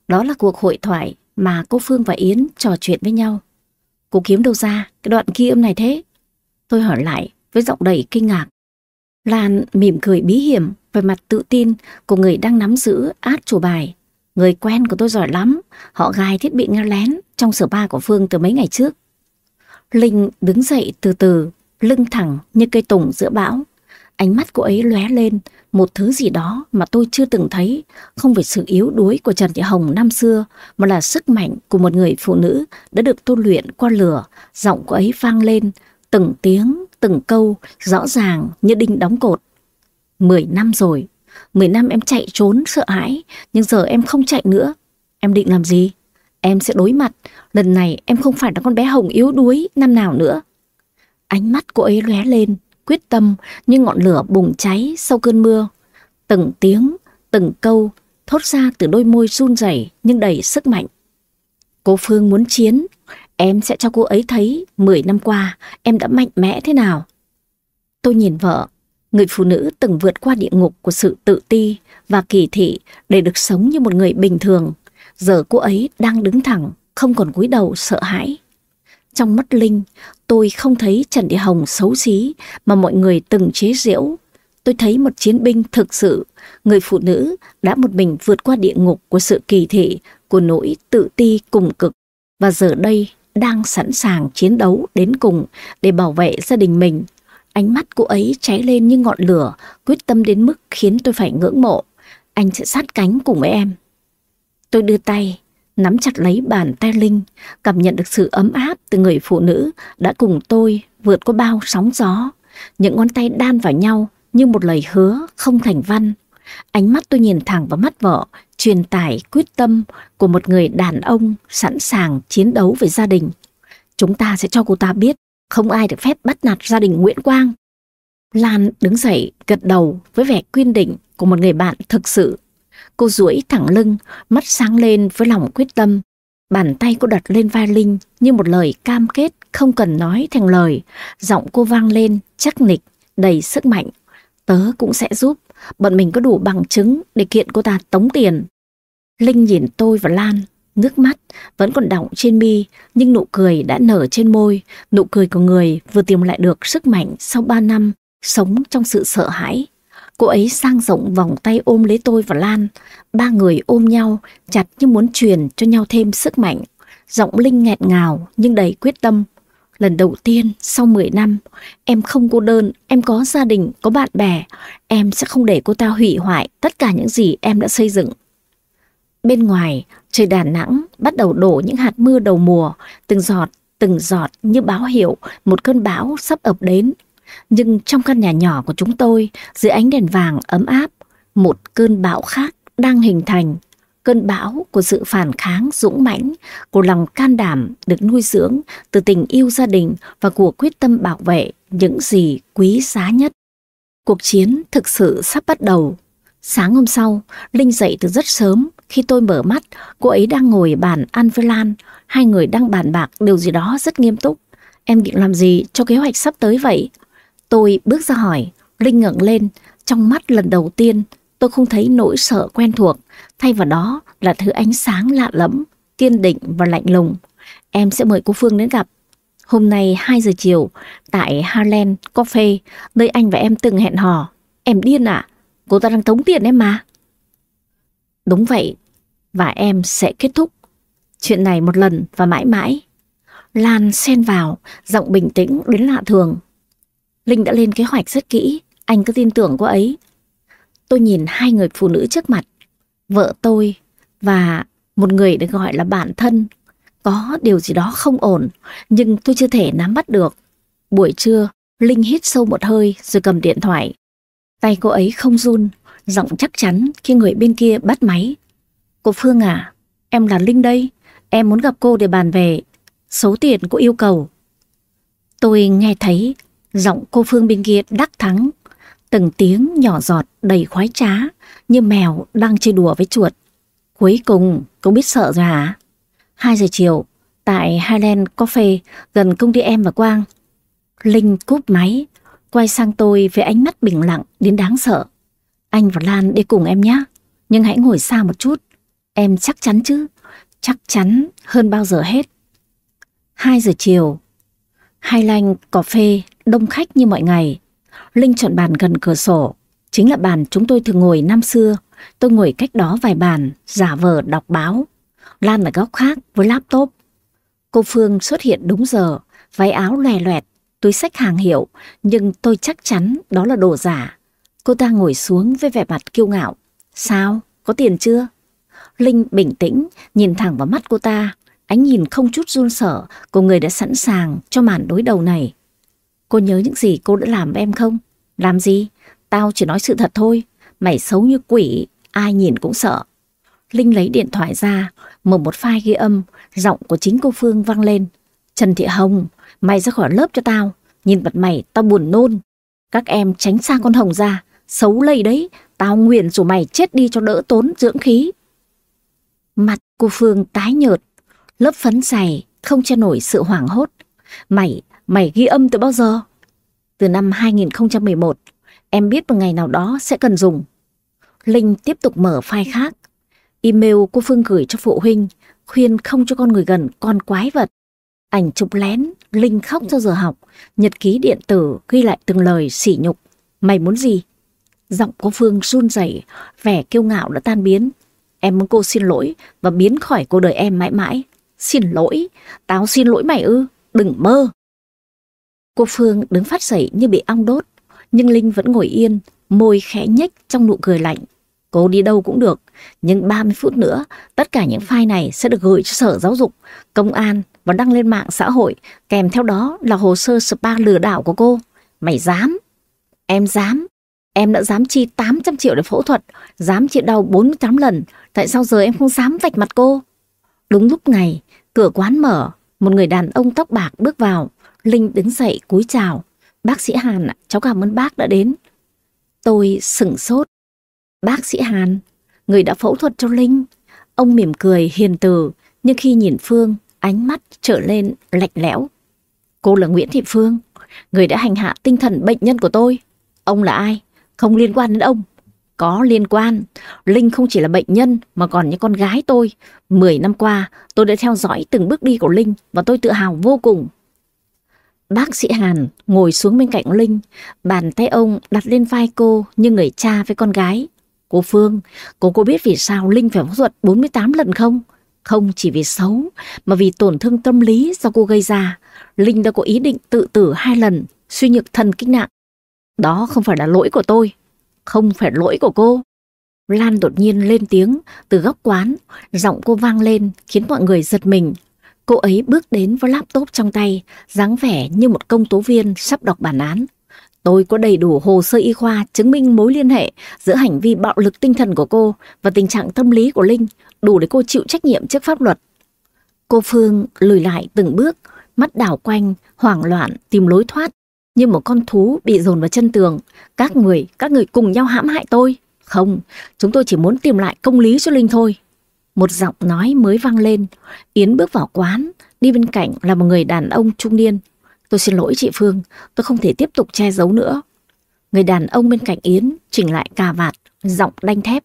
Đó là cuộc hội thoại mà cô Phương và Yến trò chuyện với nhau. Cô kiếm đâu ra cái đoạn ghi âm này thế? Tôi hỏi lại với giọng đầy kinh ngạc. Lan mỉm cười bí hiểm về mặt tự tin của người đang nắm giữ át chủ bài. Người quen của tôi giỏi lắm, họ gài thiết bị nghe lén trong sở ba của Phương từ mấy ngày trước. Linh đứng dậy từ từ, lưng thẳng như cây tùng giữa bão. Ánh mắt cô ấy lóe lên một thứ gì đó mà tôi chưa từng thấy, không phải sự yếu đuối của Trần Thị Hồng năm xưa, mà là sức mạnh của một người phụ nữ đã được tu luyện qua lửa. Giọng cô ấy vang lên, từng tiếng, từng câu, rõ ràng như đinh đóng cột. Mười năm rồi, mười năm em chạy trốn sợ hãi, nhưng giờ em không chạy nữa. Em định làm gì? Em sẽ đối mặt, lần này em không phải là con bé Hồng yếu đuối năm nào nữa. Ánh mắt cô ấy lóe lên, quyết tâm như ngọn lửa bùng cháy sau cơn mưa. Từng tiếng, từng câu thốt ra từ đôi môi run rẩy nhưng đầy sức mạnh. Cô Phương muốn chiến, em sẽ cho cô ấy thấy 10 năm qua em đã mạnh mẽ thế nào. Tôi nhìn vợ, người phụ nữ từng vượt qua địa ngục của sự tự ti và kỳ thị để được sống như một người bình thường. Giờ cô ấy đang đứng thẳng, không còn cúi đầu sợ hãi. Trong mắt Linh, tôi không thấy Trần Thị Hồng xấu xí mà mọi người từng chế giễu. Tôi thấy một chiến binh thực sự, người phụ nữ đã một mình vượt qua địa ngục của sự kỳ thị, của nỗi tự ti cùng cực và giờ đây đang sẵn sàng chiến đấu đến cùng để bảo vệ gia đình mình. Ánh mắt cô ấy cháy lên như ngọn lửa, quyết tâm đến mức khiến tôi phải ngưỡng mộ. Anh sẽ sát cánh cùng với em. Tôi đưa tay, nắm chặt lấy bàn tay Linh, cảm nhận được sự ấm áp từ người phụ nữ đã cùng tôi vượt qua bao sóng gió. Những ngón tay đan vào nhau như một lời hứa không thành văn. Ánh mắt tôi nhìn thẳng vào mắt vợ, truyền tải quyết tâm của một người đàn ông sẵn sàng chiến đấu với gia đình. Chúng ta sẽ cho cô ta biết không ai được phép bắt nạt gia đình Nguyễn Quang. Lan đứng dậy gật đầu với vẻ quyên định của một người bạn thực sự Cô duỗi thẳng lưng, mắt sáng lên với lòng quyết tâm. Bàn tay cô đặt lên vai Linh như một lời cam kết không cần nói thành lời. Giọng cô vang lên, chắc nịch, đầy sức mạnh. Tớ cũng sẽ giúp, bọn mình có đủ bằng chứng để kiện cô ta tống tiền. Linh nhìn tôi và Lan, nước mắt vẫn còn đọng trên mi, nhưng nụ cười đã nở trên môi, nụ cười của người vừa tìm lại được sức mạnh sau ba năm sống trong sự sợ hãi. Cô ấy sang rộng vòng tay ôm lấy tôi và Lan. Ba người ôm nhau, chặt như muốn truyền cho nhau thêm sức mạnh. Giọng Linh nghẹn ngào nhưng đầy quyết tâm. Lần đầu tiên sau 10 năm, em không cô đơn, em có gia đình, có bạn bè. Em sẽ không để cô ta hủy hoại tất cả những gì em đã xây dựng. Bên ngoài, trời Đà Nẵng bắt đầu đổ những hạt mưa đầu mùa, từng giọt, từng giọt như báo hiệu một cơn bão sắp ập đến. Nhưng trong căn nhà nhỏ của chúng tôi, dưới ánh đèn vàng ấm áp, một cơn bão khác đang hình thành. Cơn bão của sự phản kháng dũng mãnh, của lòng can đảm được nuôi dưỡng từ tình yêu gia đình và của quyết tâm bảo vệ những gì quý giá nhất. Cuộc chiến thực sự sắp bắt đầu. Sáng hôm sau, Linh dậy từ rất sớm. Khi tôi mở mắt, cô ấy đang ngồi bàn ăn với Lan. Hai người đang bàn bạc điều gì đó rất nghiêm túc. Em định làm gì cho kế hoạch sắp tới vậy? Tôi bước ra hỏi, Linh ngẩng lên, trong mắt lần đầu tiên tôi không thấy nỗi sợ quen thuộc, thay vào đó là thứ ánh sáng lạ lẫm, kiên định và lạnh lùng. Em sẽ mời cô Phương đến gặp. Hôm nay 2 giờ chiều, tại Harland Coffee, nơi anh và em từng hẹn hò. Em điên à? Cô ta đang tống tiền em mà. Đúng vậy, và em sẽ kết thúc chuyện này một lần và mãi mãi. Lan xen vào, giọng bình tĩnh đến lạ thường. Linh đã lên kế hoạch rất kỹ, anh cứ tin tưởng cô ấy. Tôi nhìn hai người phụ nữ trước mặt, vợ tôi và một người được gọi là bạn thân. Có điều gì đó không ổn, nhưng tôi chưa thể nắm bắt được. Buổi trưa, Linh hít sâu một hơi rồi cầm điện thoại. Tay cô ấy không run, giọng chắc chắn khi người bên kia bắt máy. Cô Phương à, em là Linh đây, em muốn gặp cô để bàn về số tiền cô yêu cầu. Tôi nghe thấy giọng cô Phương bên kia đắc thắng, từng tiếng nhỏ giọt đầy khoái trá như mèo đang chơi đùa với chuột. Cuối cùng, cũng biết sợ rồi hả? 2 giờ chiều, tại Highland Coffee gần công ty em và Quang. Linh cúp máy, quay sang tôi với ánh mắt bình lặng đến đáng sợ. Anh và Lan đi cùng em nhé, nhưng hãy ngồi xa một chút. Em chắc chắn chứ? Chắc chắn hơn bao giờ hết. 2 giờ chiều, Highland Coffee đông khách như mọi ngày. Linh chọn bàn gần cửa sổ, chính là bàn chúng tôi thường ngồi năm xưa. Tôi ngồi cách đó vài bàn, giả vờ đọc báo. Lan ở góc khác với laptop. Cô Phương xuất hiện đúng giờ, váy áo lè loẹt, túi sách hàng hiệu, nhưng tôi chắc chắn đó là đồ giả. Cô ta ngồi xuống với vẻ mặt kiêu ngạo. Sao? Có tiền chưa? Linh bình tĩnh, nhìn thẳng vào mắt cô ta. Ánh nhìn không chút run sợ của người đã sẵn sàng cho màn đối đầu này. Cô nhớ những gì cô đã làm với em không? Làm gì? Tao chỉ nói sự thật thôi. Mày xấu như quỷ, ai nhìn cũng sợ. Linh lấy điện thoại ra, mở một file ghi âm, giọng của chính cô Phương vang lên. Trần Thị Hồng, mày ra khỏi lớp cho tao. Nhìn mặt mày, tao buồn nôn. Các em tránh xa con Hồng ra, xấu lây đấy. Tao nguyện rủ mày chết đi cho đỡ tốn dưỡng khí. Mặt cô Phương tái nhợt, lớp phấn dày, không che nổi sự hoảng hốt. Mày, mày ghi âm từ bao giờ? Từ năm 2011, em biết một ngày nào đó sẽ cần dùng. Linh tiếp tục mở file khác. Email cô Phương gửi cho phụ huynh, khuyên không cho con người gần con quái vật. Ảnh chụp lén, Linh khóc cho giờ học, nhật ký điện tử ghi lại từng lời sỉ nhục. Mày muốn gì? Giọng cô Phương run rẩy, vẻ kiêu ngạo đã tan biến. Em muốn cô xin lỗi và biến khỏi cuộc đời em mãi mãi. Xin lỗi? Tao xin lỗi mày ư? Đừng mơ. Cô Phương đứng phát dậy như bị ong đốt, nhưng Linh vẫn ngồi yên, môi khẽ nhếch trong nụ cười lạnh. Cô đi đâu cũng được, nhưng 30 phút nữa, tất cả những file này sẽ được gửi cho Sở Giáo dục, Công an và đăng lên mạng xã hội, kèm theo đó là hồ sơ spa lừa đảo của cô. Mày dám? Em dám. Em đã dám chi 800 triệu để phẫu thuật, dám chịu đau 48 lần, tại sao giờ em không dám vạch mặt cô? Đúng lúc này, cửa quán mở, một người đàn ông tóc bạc bước vào, Linh đứng dậy cúi chào. Bác sĩ Hàn, cháu cảm ơn bác đã đến. Tôi sửng sốt. Bác sĩ Hàn, người đã phẫu thuật cho Linh. Ông mỉm cười hiền từ, nhưng khi nhìn Phương, ánh mắt trở lên lạnh lẽo. Cô là Nguyễn Thị Phương, người đã hành hạ tinh thần bệnh nhân của tôi. Ông là ai? Không liên quan đến ông. Có liên quan. Linh không chỉ là bệnh nhân mà còn như con gái tôi. Mười năm qua, tôi đã theo dõi từng bước đi của Linh và tôi tự hào vô cùng. Bác sĩ Hàn ngồi xuống bên cạnh Linh, bàn tay ông đặt lên vai cô như người cha với con gái. Cô Phương, cô có biết vì sao Linh phải phẫu thuật 48 lần không? Không chỉ vì xấu, mà vì tổn thương tâm lý do cô gây ra. Linh đã có ý định tự tử hai lần, suy nhược thần kinh nặng. Đó không phải là lỗi của tôi, không phải lỗi của cô. Lan đột nhiên lên tiếng từ góc quán, giọng cô vang lên khiến mọi người giật mình. Cô ấy bước đến với laptop trong tay, dáng vẻ như một công tố viên sắp đọc bản án. Tôi có đầy đủ hồ sơ y khoa chứng minh mối liên hệ giữa hành vi bạo lực tinh thần của cô và tình trạng tâm lý của Linh, đủ để cô chịu trách nhiệm trước pháp luật. Cô Phương lùi lại từng bước, mắt đảo quanh, hoảng loạn, tìm lối thoát. Như một con thú bị dồn vào chân tường. Các người, các người cùng nhau hãm hại tôi. Không, chúng tôi chỉ muốn tìm lại công lý cho Linh thôi. Một giọng nói mới vang lên. Yến bước vào quán, đi bên cạnh là một người đàn ông trung niên. Tôi xin lỗi chị Phương, tôi không thể tiếp tục che giấu nữa. Người đàn ông bên cạnh Yến chỉnh lại cà vạt, giọng đanh thép.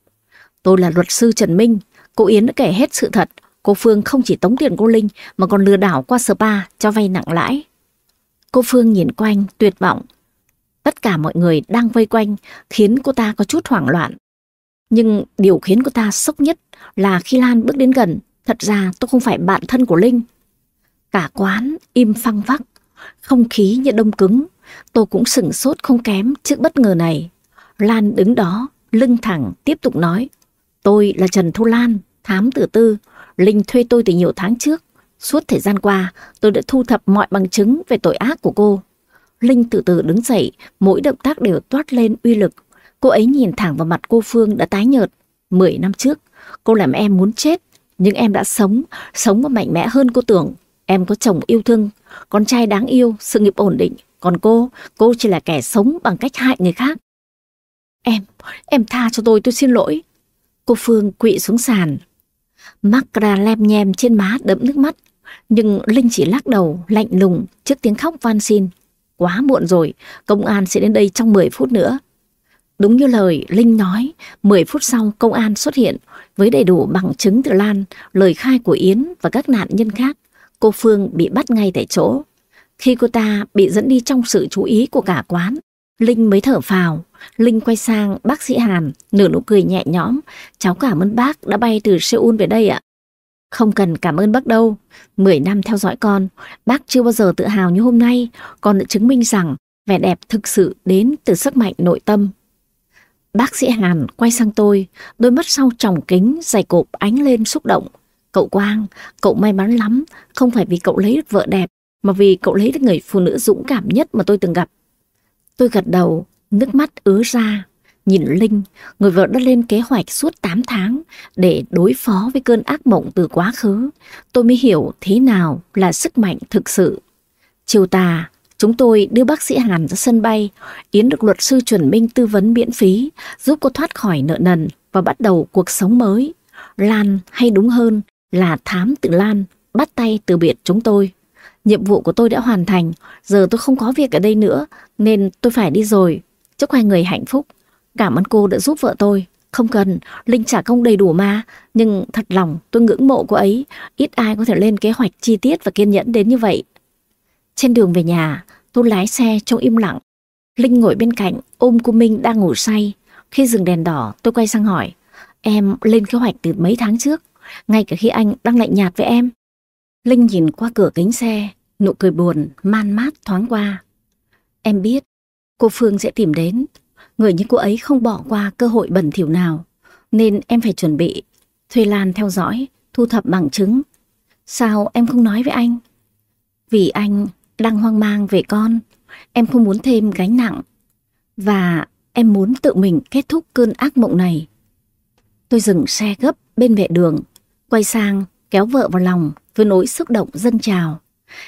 Tôi là luật sư Trần Minh, cô Yến đã kể hết sự thật. Cô Phương không chỉ tống tiền cô Linh mà còn lừa đảo qua spa cho vay nặng lãi. Cô Phương nhìn quanh, tuyệt vọng. Tất cả mọi người đang vây quanh khiến cô ta có chút hoảng loạn. Nhưng điều khiến cô ta sốc nhất là khi Lan bước đến gần, thật ra tôi không phải bạn thân của Linh. Cả quán im phăng vắc, không khí như đông cứng. Tôi cũng sửng sốt không kém trước bất ngờ này. Lan đứng đó, lưng thẳng, tiếp tục nói. Tôi là Trần Thu Lan, thám tử tư. Linh thuê tôi từ nhiều tháng trước. Suốt thời gian qua, tôi đã thu thập mọi bằng chứng về tội ác của cô. Linh từ từ đứng dậy, mỗi động tác đều toát lên uy lực. Cô ấy nhìn thẳng vào mặt cô Phương đã tái nhợt. Mười năm trước, cô làm em muốn chết, nhưng em đã sống, sống và mạnh mẽ hơn cô tưởng. Em có chồng yêu thương, con trai đáng yêu, sự nghiệp ổn định. Còn cô, cô chỉ là kẻ sống bằng cách hại người khác. Em, em tha cho tôi, tôi xin lỗi. Cô Phương quỵ xuống sàn. Makra lem nhem trên má đẫm nước mắt. Nhưng Linh chỉ lắc đầu, lạnh lùng trước tiếng khóc van xin. Quá muộn rồi, công an sẽ đến đây trong 10 phút nữa. Đúng như lời Linh nói, 10 phút sau công an xuất hiện với đầy đủ bằng chứng từ Lan, lời khai của Yến và các nạn nhân khác. Cô Phương bị bắt ngay tại chỗ. Khi cô ta bị dẫn đi trong sự chú ý của cả quán, Linh mới thở phào. Linh quay sang bác sĩ Hàn, nửa nụ cười nhẹ nhõm. Cháu cảm ơn bác đã bay từ Seoul về đây ạ. Không cần cảm ơn bác đâu. Mười năm theo dõi con, bác chưa bao giờ tự hào như hôm nay. Con đã chứng minh rằng vẻ đẹp thực sự đến từ sức mạnh nội tâm. Bác sĩ Hàn quay sang tôi, đôi mắt sau tròng kính dày cộp ánh lên xúc động. Cậu Quang, cậu may mắn lắm, không phải vì cậu lấy được vợ đẹp, mà vì cậu lấy được người phụ nữ dũng cảm nhất mà tôi từng gặp. Tôi gật đầu, nước mắt ứa ra. Nhìn Linh, người vợ đã lên kế hoạch suốt 8 tháng để đối phó với cơn ác mộng từ quá khứ. Tôi mới hiểu thế nào là sức mạnh thực sự. Chiều tà, chúng tôi đưa bác sĩ Hàn ra sân bay. Yến được luật sư chuẩn minh tư vấn miễn phí, giúp cô thoát khỏi nợ nần và bắt đầu cuộc sống mới. Lan, hay đúng hơn là thám tự Lan, bắt tay từ biệt chúng tôi. Nhiệm vụ của tôi đã hoàn thành, giờ tôi không có việc ở đây nữa, nên tôi phải đi rồi. Chúc hai người hạnh phúc. Cảm ơn cô đã giúp vợ tôi. Không cần, Linh trả công đầy đủ mà. Nhưng thật lòng tôi ngưỡng mộ cô ấy. Ít ai có thể lên kế hoạch chi tiết và kiên nhẫn đến như vậy. Trên đường về nhà, tôi lái xe trong im lặng. Linh ngồi bên cạnh, ôm cô Minh đang ngủ say. Khi dừng đèn đỏ, tôi quay sang hỏi. Em lên kế hoạch từ mấy tháng trước, ngay cả khi anh đang lạnh nhạt với em. Linh nhìn qua cửa kính xe, nụ cười buồn, man mát thoáng qua. Em biết, cô Phương sẽ tìm đến. Người như cô ấy không bỏ qua cơ hội bẩn thỉu nào. Nên em phải chuẩn bị. Thuê Lan theo dõi, thu thập bằng chứng. Sao em không nói với anh? Vì anh đang hoang mang về con. Em không muốn thêm gánh nặng. Và em muốn tự mình kết thúc cơn ác mộng này. Tôi dừng xe gấp bên vệ đường, quay sang kéo vợ vào lòng với nỗi xúc động dâng trào.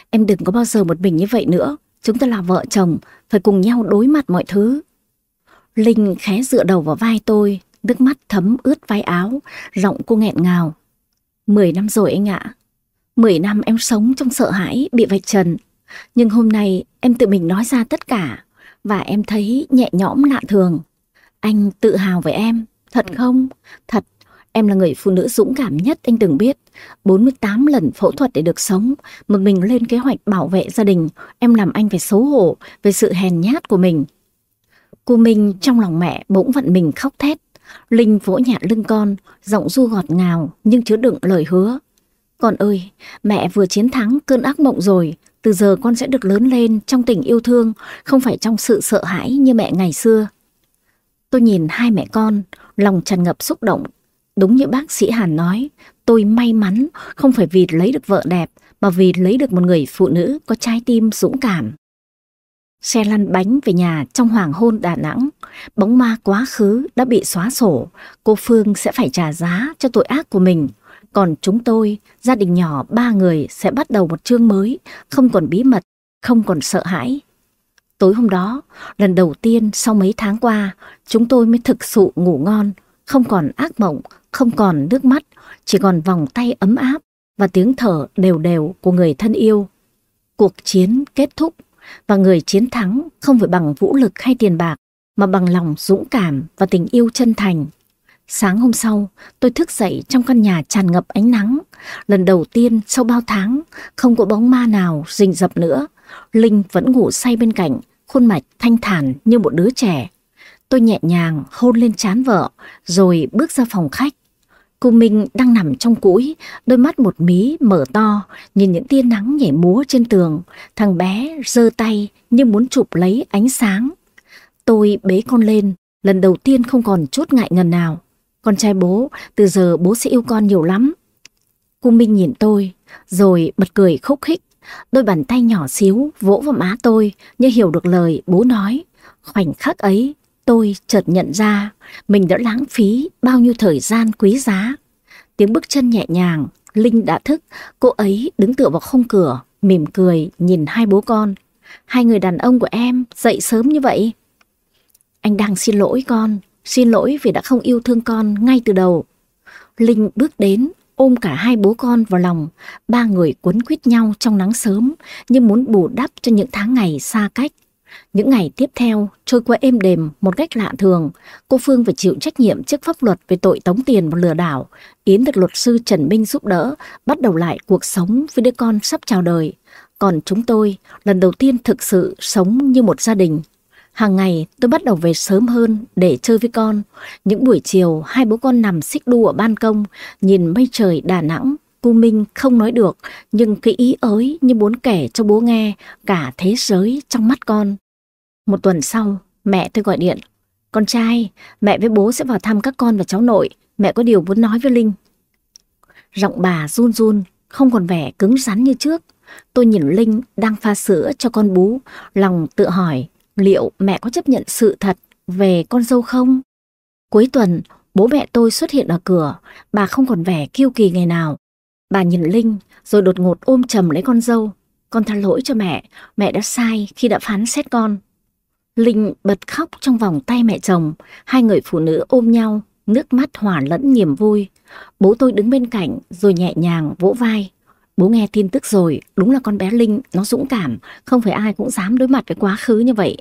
Em đừng có bao giờ một mình như vậy nữa. Chúng ta là vợ chồng, phải cùng nhau đối mặt mọi thứ. Linh khẽ dựa đầu vào vai tôi, nước mắt thấm ướt vai áo, giọng cô nghẹn ngào. Mười năm rồi anh ạ. Mười năm em sống trong sợ hãi, bị vạch trần. Nhưng hôm nay em tự mình nói ra tất cả, và em thấy nhẹ nhõm lạ thường. Anh tự hào về em, thật không? Thật, Em là người phụ nữ dũng cảm nhất anh từng biết. 48 lần phẫu thuật để được sống, một mình lên kế hoạch bảo vệ gia đình, em làm anh phải xấu hổ về sự hèn nhát của mình. Cô Minh trong lòng mẹ bỗng vặn mình khóc thét. Linh vỗ nhẹ lưng con, giọng du ngọt ngào nhưng chứa đựng lời hứa. Con ơi, mẹ vừa chiến thắng cơn ác mộng rồi, từ giờ con sẽ được lớn lên trong tình yêu thương, không phải trong sự sợ hãi như mẹ ngày xưa. Tôi nhìn hai mẹ con, lòng tràn ngập xúc động Đúng như bác sĩ Hàn nói, tôi may mắn không phải vì lấy được vợ đẹp mà vì lấy được một người phụ nữ có trái tim dũng cảm. Xe lăn bánh về nhà trong hoàng hôn Đà Nẵng, bóng ma quá khứ đã bị xóa sổ, cô Phương sẽ phải trả giá cho tội ác của mình. Còn chúng tôi, gia đình nhỏ ba người sẽ bắt đầu một chương mới, không còn bí mật, không còn sợ hãi. Tối hôm đó, lần đầu tiên sau mấy tháng qua, chúng tôi mới thực sự ngủ ngon, không còn ác mộng, không còn nước mắt, chỉ còn vòng tay ấm áp và tiếng thở đều đều của người thân yêu. Cuộc chiến kết thúc và người chiến thắng không phải bằng vũ lực hay tiền bạc mà bằng lòng dũng cảm và tình yêu chân thành. Sáng hôm sau, tôi thức dậy trong căn nhà tràn ngập ánh nắng. Lần đầu tiên sau bao tháng, không có bóng ma nào rình rập nữa. Linh vẫn ngủ say bên cạnh, khuôn mặt thanh thản như một đứa trẻ. Tôi nhẹ nhàng hôn lên trán vợ, rồi bước ra phòng khách. Cô Minh đang nằm trong cũi, đôi mắt một mí mở to, nhìn những tia nắng nhảy múa trên tường. Thằng bé giơ tay như muốn chụp lấy ánh sáng. Tôi bế con lên, lần đầu tiên không còn chút ngại ngần nào. Con trai bố, từ giờ bố sẽ yêu con nhiều lắm. Cô Minh nhìn tôi, rồi bật cười khúc khích. Đôi bàn tay nhỏ xíu vỗ vào má tôi như hiểu được lời bố nói. Khoảnh khắc ấy, tôi chợt nhận ra mình đã lãng phí bao nhiêu thời gian quý giá. Tiếng bước chân nhẹ nhàng, Linh đã thức, cô ấy đứng tựa vào khung cửa, mỉm cười nhìn hai bố con. Hai người đàn ông của em dậy sớm như vậy. Anh đang xin lỗi con, xin lỗi vì đã không yêu thương con ngay từ đầu. Linh bước đến, ôm cả hai bố con vào lòng, ba người quấn quýt nhau trong nắng sớm như muốn bù đắp cho những tháng ngày xa cách. Những ngày tiếp theo trôi qua êm đềm một cách lạ thường, cô Phương phải chịu trách nhiệm trước pháp luật về tội tống tiền và lừa đảo. Yến được luật sư Trần Minh giúp đỡ, bắt đầu lại cuộc sống với đứa con sắp chào đời. Còn chúng tôi, lần đầu tiên thực sự sống như một gia đình. Hàng ngày tôi bắt đầu về sớm hơn để chơi với con. Những buổi chiều hai bố con nằm xích đu ở ban công, nhìn mây trời Đà Nẵng. Cô Minh không nói được, nhưng cái ý ới như muốn kể cho bố nghe cả thế giới trong mắt con. Một tuần sau, mẹ tôi gọi điện. Con trai, mẹ với bố sẽ vào thăm các con và cháu nội. Mẹ có điều muốn nói với Linh. Giọng bà run run, không còn vẻ cứng rắn như trước. Tôi nhìn Linh đang pha sữa cho con bú, lòng tự hỏi liệu mẹ có chấp nhận sự thật về con dâu không? Cuối tuần, bố mẹ tôi xuất hiện ở cửa, bà không còn vẻ kiêu kỳ ngày nào. Bà nhìn Linh rồi đột ngột ôm chầm lấy con dâu. Con tha lỗi cho mẹ, mẹ đã sai khi đã phán xét con. Linh bật khóc trong vòng tay mẹ chồng, hai người phụ nữ ôm nhau, nước mắt hòa lẫn niềm vui. Bố tôi đứng bên cạnh rồi nhẹ nhàng vỗ vai. Bố nghe tin tức rồi, đúng là con bé Linh, nó dũng cảm, không phải ai cũng dám đối mặt với quá khứ như vậy.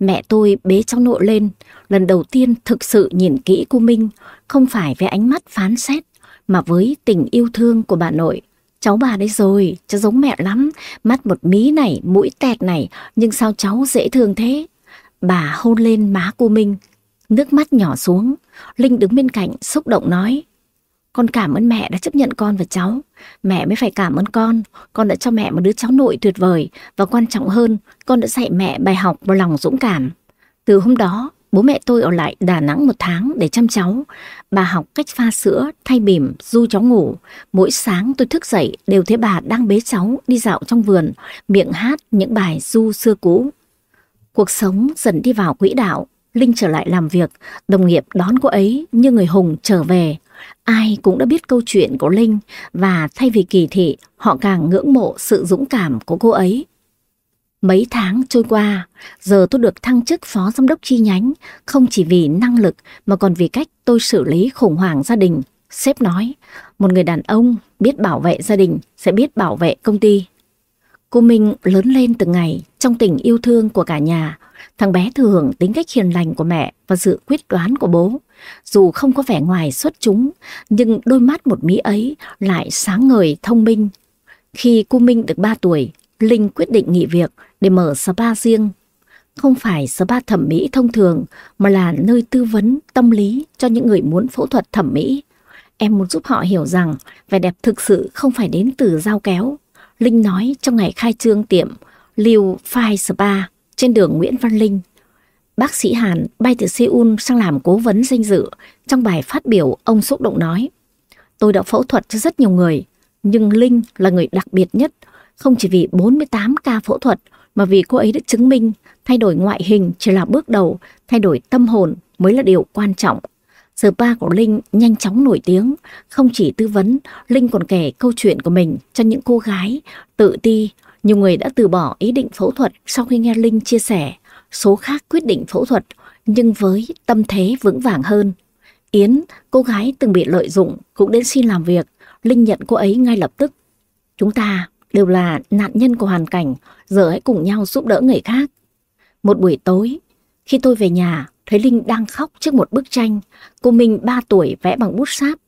Mẹ tôi bế cháu nội lên, lần đầu tiên thực sự nhìn kỹ cô Minh, không phải với ánh mắt phán xét, mà với tình yêu thương của bà nội. Cháu bà đấy rồi, cháu giống mẹ lắm, mắt một mí này, mũi tẹt này, nhưng sao cháu dễ thương thế? Bà hôn lên má cô Minh, nước mắt nhỏ xuống, Linh đứng bên cạnh xúc động nói. Con cảm ơn mẹ đã chấp nhận con và cháu. Mẹ mới phải cảm ơn con. Con đã cho mẹ một đứa cháu nội tuyệt vời. Và quan trọng hơn, con đã dạy mẹ bài học và lòng dũng cảm. Từ hôm đó, bố mẹ tôi ở lại Đà Nẵng một tháng để chăm cháu. Bà học cách pha sữa, thay bỉm, du cháu ngủ. Mỗi sáng tôi thức dậy đều thấy bà đang bế cháu đi dạo trong vườn, miệng hát những bài du xưa cũ. Cuộc sống dần đi vào quỹ đạo. Linh trở lại làm việc, đồng nghiệp đón cô ấy như người hùng trở về. Ai cũng đã biết câu chuyện của Linh và thay vì kỳ thị, họ càng ngưỡng mộ sự dũng cảm của cô ấy. Mấy tháng trôi qua, giờ tôi được thăng chức phó giám đốc chi nhánh, không chỉ vì năng lực mà còn vì cách tôi xử lý khủng hoảng gia đình. Sếp nói, một người đàn ông biết bảo vệ gia đình sẽ biết bảo vệ công ty. Cô Minh lớn lên từng ngày trong tình yêu thương của cả nhà. Thằng bé thừa hưởng tính cách hiền lành của mẹ và sự quyết đoán của bố. Dù không có vẻ ngoài xuất chúng, nhưng đôi mắt một mí ấy lại sáng ngời thông minh. Khi cô Minh được 3 tuổi, Linh quyết định nghỉ việc để mở spa riêng. Không phải spa thẩm mỹ thông thường mà là nơi tư vấn tâm lý cho những người muốn phẫu thuật thẩm mỹ. Em muốn giúp họ hiểu rằng vẻ đẹp thực sự không phải đến từ dao kéo. Linh nói trong ngày khai trương tiệm Liu Phai Spa trên đường Nguyễn Văn Linh. Bác sĩ Hàn bay từ Seoul sang làm cố vấn danh dự. Trong bài phát biểu, ông xúc động nói Tôi đã phẫu thuật cho rất nhiều người, nhưng Linh là người đặc biệt nhất, không chỉ vì 48 ca phẫu thuật, mà vì cô ấy đã chứng minh thay đổi ngoại hình chỉ là bước đầu, thay đổi tâm hồn mới là điều quan trọng. Spa của Linh nhanh chóng nổi tiếng, không chỉ tư vấn, Linh còn kể câu chuyện của mình cho những cô gái tự ti. Nhiều người đã từ bỏ ý định phẫu thuật sau khi nghe Linh chia sẻ, số khác quyết định phẫu thuật nhưng với tâm thế vững vàng hơn. Yến, cô gái từng bị lợi dụng, cũng đến xin làm việc, Linh nhận cô ấy ngay lập tức. Chúng ta đều là nạn nhân của hoàn cảnh, giờ hãy cùng nhau giúp đỡ người khác. Một buổi tối, khi tôi về nhà, thấy Linh đang khóc trước một bức tranh, cô Minh 3 tuổi vẽ bằng bút sáp.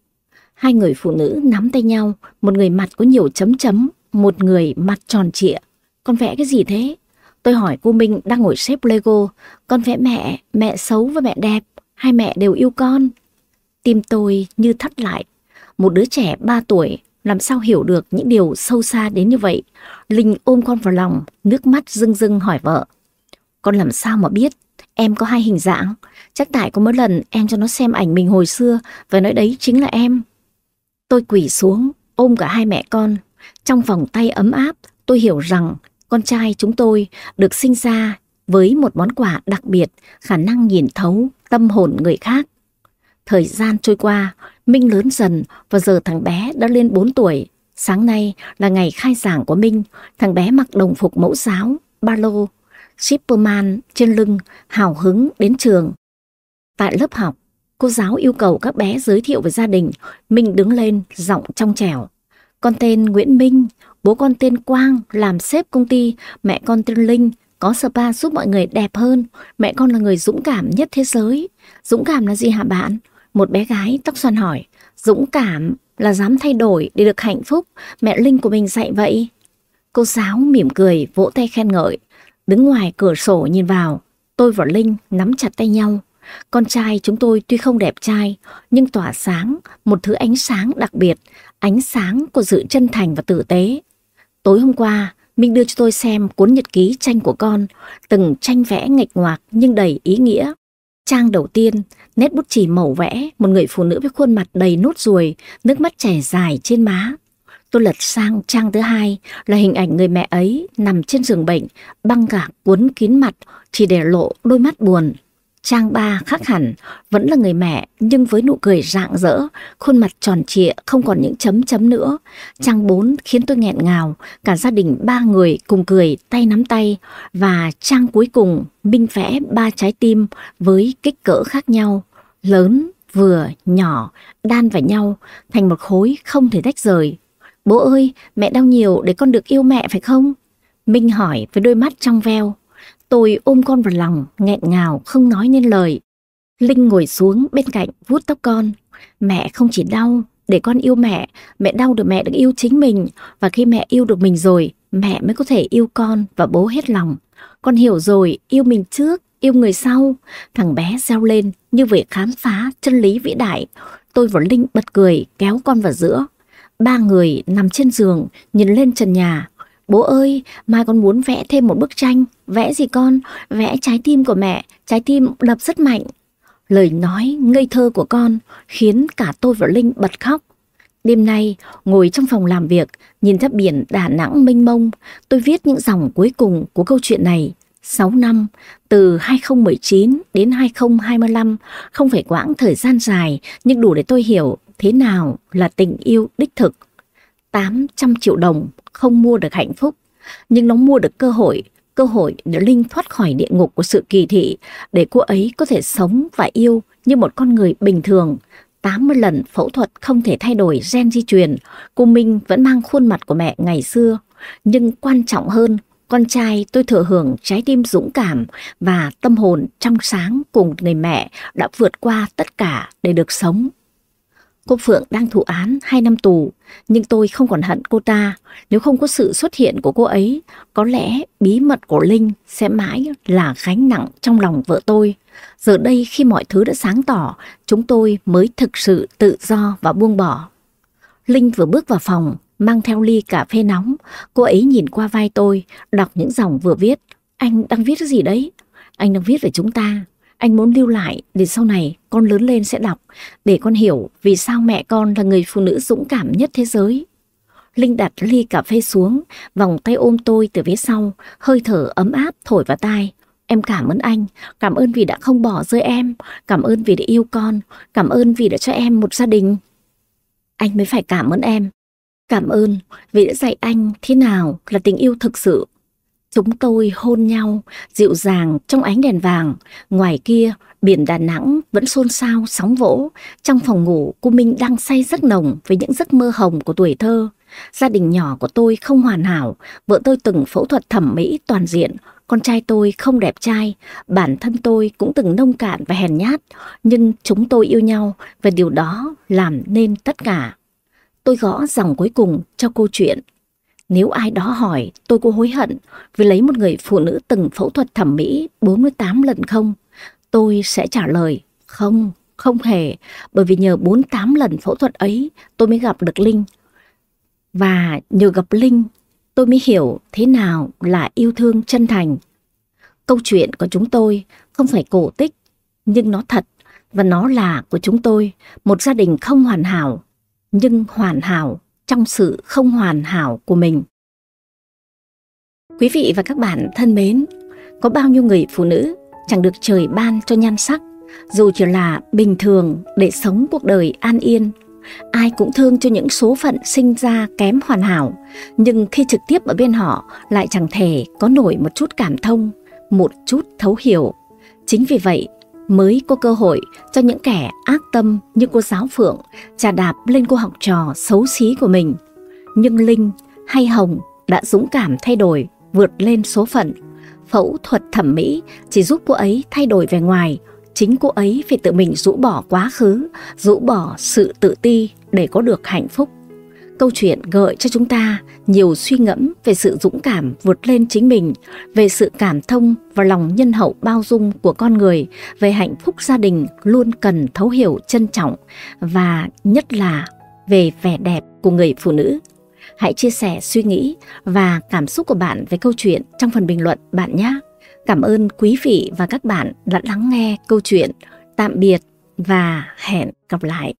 Hai người phụ nữ nắm tay nhau, một người mặt có nhiều chấm chấm, một người mặt tròn trịa. con vẽ cái gì thế? Tôi hỏi cô Minh đang ngồi xếp Lego, con vẽ mẹ, mẹ xấu và mẹ đẹp, hai mẹ đều yêu con. Tim tôi như thắt lại, một đứa trẻ 3 tuổi làm sao hiểu được những điều sâu xa đến như vậy. Linh ôm con vào lòng, nước mắt rưng rưng hỏi vợ. Con làm sao mà biết em có hai hình dạng? Chắc tại có mấy lần em cho nó xem ảnh mình hồi xưa và nói đấy chính là em. Tôi quỳ xuống, ôm cả hai mẹ con. Trong vòng tay ấm áp, tôi hiểu rằng con trai chúng tôi được sinh ra với một món quà đặc biệt, khả năng nhìn thấu tâm hồn người khác. Thời gian trôi qua, Minh lớn dần và giờ thằng bé đã lên 4 tuổi. Sáng nay là ngày khai giảng của Minh, thằng bé mặc đồng phục mẫu giáo, ba lô, Superman trên lưng, hào hứng đến trường. Tại lớp học, cô giáo yêu cầu các bé giới thiệu về gia đình. Minh đứng lên, giọng trong trẻo. Con tên Nguyễn Minh, bố con tên Quang, làm sếp công ty, mẹ con tên Linh, có spa giúp mọi người đẹp hơn. Mẹ con là người dũng cảm nhất thế giới. Dũng cảm là gì hả bạn? Một bé gái tóc xoăn hỏi. Dũng cảm là dám thay đổi để được hạnh phúc. Mẹ Linh của mình dạy vậy. Cô giáo mỉm cười, vỗ tay khen ngợi. Đứng ngoài cửa sổ nhìn vào, tôi và Linh nắm chặt tay nhau. Con trai chúng tôi tuy không đẹp trai, nhưng tỏa sáng, một thứ ánh sáng đặc biệt, ánh sáng của sự chân thành và tử tế. Tối hôm qua, Minh đưa cho tôi xem cuốn nhật ký tranh của con, từng tranh vẽ nghịch ngoạc nhưng đầy ý nghĩa. Trang đầu tiên, nét bút chì màu vẽ, một người phụ nữ với khuôn mặt đầy nốt ruồi, nước mắt chảy dài trên má. Tôi lật sang trang thứ hai là hình ảnh người mẹ ấy nằm trên giường bệnh, băng gạc cuốn kín mặt, chỉ để lộ đôi mắt buồn. Trang ba khác hẳn, vẫn là người mẹ nhưng với nụ cười rạng rỡ, khuôn mặt tròn trịa không còn những chấm chấm nữa. Trang bốn khiến tôi nghẹn ngào, cả gia đình ba người cùng cười tay nắm tay và trang cuối cùng minh vẽ ba trái tim với kích cỡ khác nhau, lớn, vừa, nhỏ, đan vào nhau thành một khối không thể tách rời. Bố ơi, mẹ đau nhiều để con được yêu mẹ phải không? Minh hỏi với đôi mắt trong veo. Tôi ôm con vào lòng, nghẹn ngào, không nói nên lời. Linh ngồi xuống bên cạnh, vuốt tóc con. Mẹ không chỉ đau, để con yêu mẹ, mẹ đau được mẹ được yêu chính mình. Và khi mẹ yêu được mình rồi, mẹ mới có thể yêu con và bố hết lòng. Con hiểu rồi, yêu mình trước, yêu người sau. Thằng bé reo lên như về khám phá chân lý vĩ đại. Tôi và Linh bật cười, kéo con vào giữa. Ba người nằm trên giường, nhìn lên trần nhà. Bố ơi, mai con muốn vẽ thêm một bức tranh. Vẽ gì con? Vẽ trái tim của mẹ, trái tim đập rất mạnh. Lời nói ngây thơ của con khiến cả tôi và Linh bật khóc. Đêm nay, ngồi trong phòng làm việc, nhìn ra biển Đà Nẵng mênh mông, tôi viết những dòng cuối cùng của câu chuyện này. 6 năm, từ 2019 đến 2025, không phải quãng thời gian dài, nhưng đủ để tôi hiểu thế nào là tình yêu đích thực. 800 triệu đồng không mua được hạnh phúc, nhưng nó mua được cơ hội, cơ hội để Linh thoát khỏi địa ngục của sự kỳ thị, để cô ấy có thể sống và yêu như một con người bình thường. 80 lần phẫu thuật không thể thay đổi gen di truyền, cô Minh vẫn mang khuôn mặt của mẹ ngày xưa. Nhưng quan trọng hơn, con trai tôi thừa hưởng trái tim dũng cảm và tâm hồn trong sáng cùng người mẹ đã vượt qua tất cả để được sống. Cô Phượng đang thụ án 2 năm tù, nhưng tôi không còn hận cô ta. Nếu không có sự xuất hiện của cô ấy, có lẽ bí mật của Linh sẽ mãi là gánh nặng trong lòng vợ tôi. Giờ đây khi mọi thứ đã sáng tỏ, chúng tôi mới thực sự tự do và buông bỏ. Linh vừa bước vào phòng, mang theo ly cà phê nóng. Cô ấy nhìn qua vai tôi, đọc những dòng vừa viết. Anh đang viết cái gì đấy? Anh đang viết về chúng ta. Anh muốn lưu lại để sau này con lớn lên sẽ đọc, để con hiểu vì sao mẹ con là người phụ nữ dũng cảm nhất thế giới. Linh đặt ly cà phê xuống, vòng tay ôm tôi từ phía sau, hơi thở ấm áp thổi vào tai. Em cảm ơn anh, cảm ơn vì đã không bỏ rơi em, cảm ơn vì đã yêu con, cảm ơn vì đã cho em một gia đình. Anh mới phải cảm ơn em. Cảm ơn vì đã dạy anh thế nào là tình yêu thực sự. Chúng tôi hôn nhau, dịu dàng trong ánh đèn vàng. Ngoài kia, biển Đà Nẵng vẫn xôn xao, sóng vỗ. Trong phòng ngủ, cô Minh đang say rất nồng với những giấc mơ hồng của tuổi thơ. Gia đình nhỏ của tôi không hoàn hảo. Vợ tôi từng phẫu thuật thẩm mỹ toàn diện. Con trai tôi không đẹp trai. Bản thân tôi cũng từng nông cạn và hèn nhát. Nhưng chúng tôi yêu nhau và điều đó làm nên tất cả. Tôi gõ dòng cuối cùng cho câu chuyện nếu ai đó hỏi tôi có hối hận vì lấy một người phụ nữ từng phẫu thuật thẩm mỹ 48 lần không? Tôi sẽ trả lời không, không hề, bởi vì nhờ 48 lần phẫu thuật ấy tôi mới gặp được Linh. Và nhờ gặp Linh tôi mới hiểu thế nào là yêu thương chân thành. Câu chuyện của chúng tôi không phải cổ tích, nhưng nó thật và nó là của chúng tôi, một gia đình không hoàn hảo, nhưng hoàn hảo trong sự không hoàn hảo của mình. Quý vị và các bạn thân mến, có bao nhiêu người phụ nữ chẳng được trời ban cho nhan sắc, dù chỉ là bình thường để sống cuộc đời an yên. Ai cũng thương cho những số phận sinh ra kém hoàn hảo, nhưng khi trực tiếp ở bên họ lại chẳng thể có nổi một chút cảm thông, một chút thấu hiểu. Chính vì vậy, mới có cơ hội cho những kẻ ác tâm như cô giáo Phượng trà đạp lên cô học trò xấu xí của mình. Nhưng Linh hay Hồng đã dũng cảm thay đổi, vượt lên số phận. Phẫu thuật thẩm mỹ chỉ giúp cô ấy thay đổi về ngoài, chính cô ấy phải tự mình rũ bỏ quá khứ, rũ bỏ sự tự ti để có được hạnh phúc. Câu chuyện gợi cho chúng ta nhiều suy ngẫm về sự dũng cảm vượt lên chính mình, về sự cảm thông và lòng nhân hậu bao dung của con người, về hạnh phúc gia đình luôn cần thấu hiểu trân trọng và nhất là về vẻ đẹp của người phụ nữ. Hãy chia sẻ suy nghĩ và cảm xúc của bạn về câu chuyện trong phần bình luận bạn nhé. Cảm ơn quý vị và các bạn đã lắng nghe câu chuyện. Tạm biệt và hẹn gặp lại.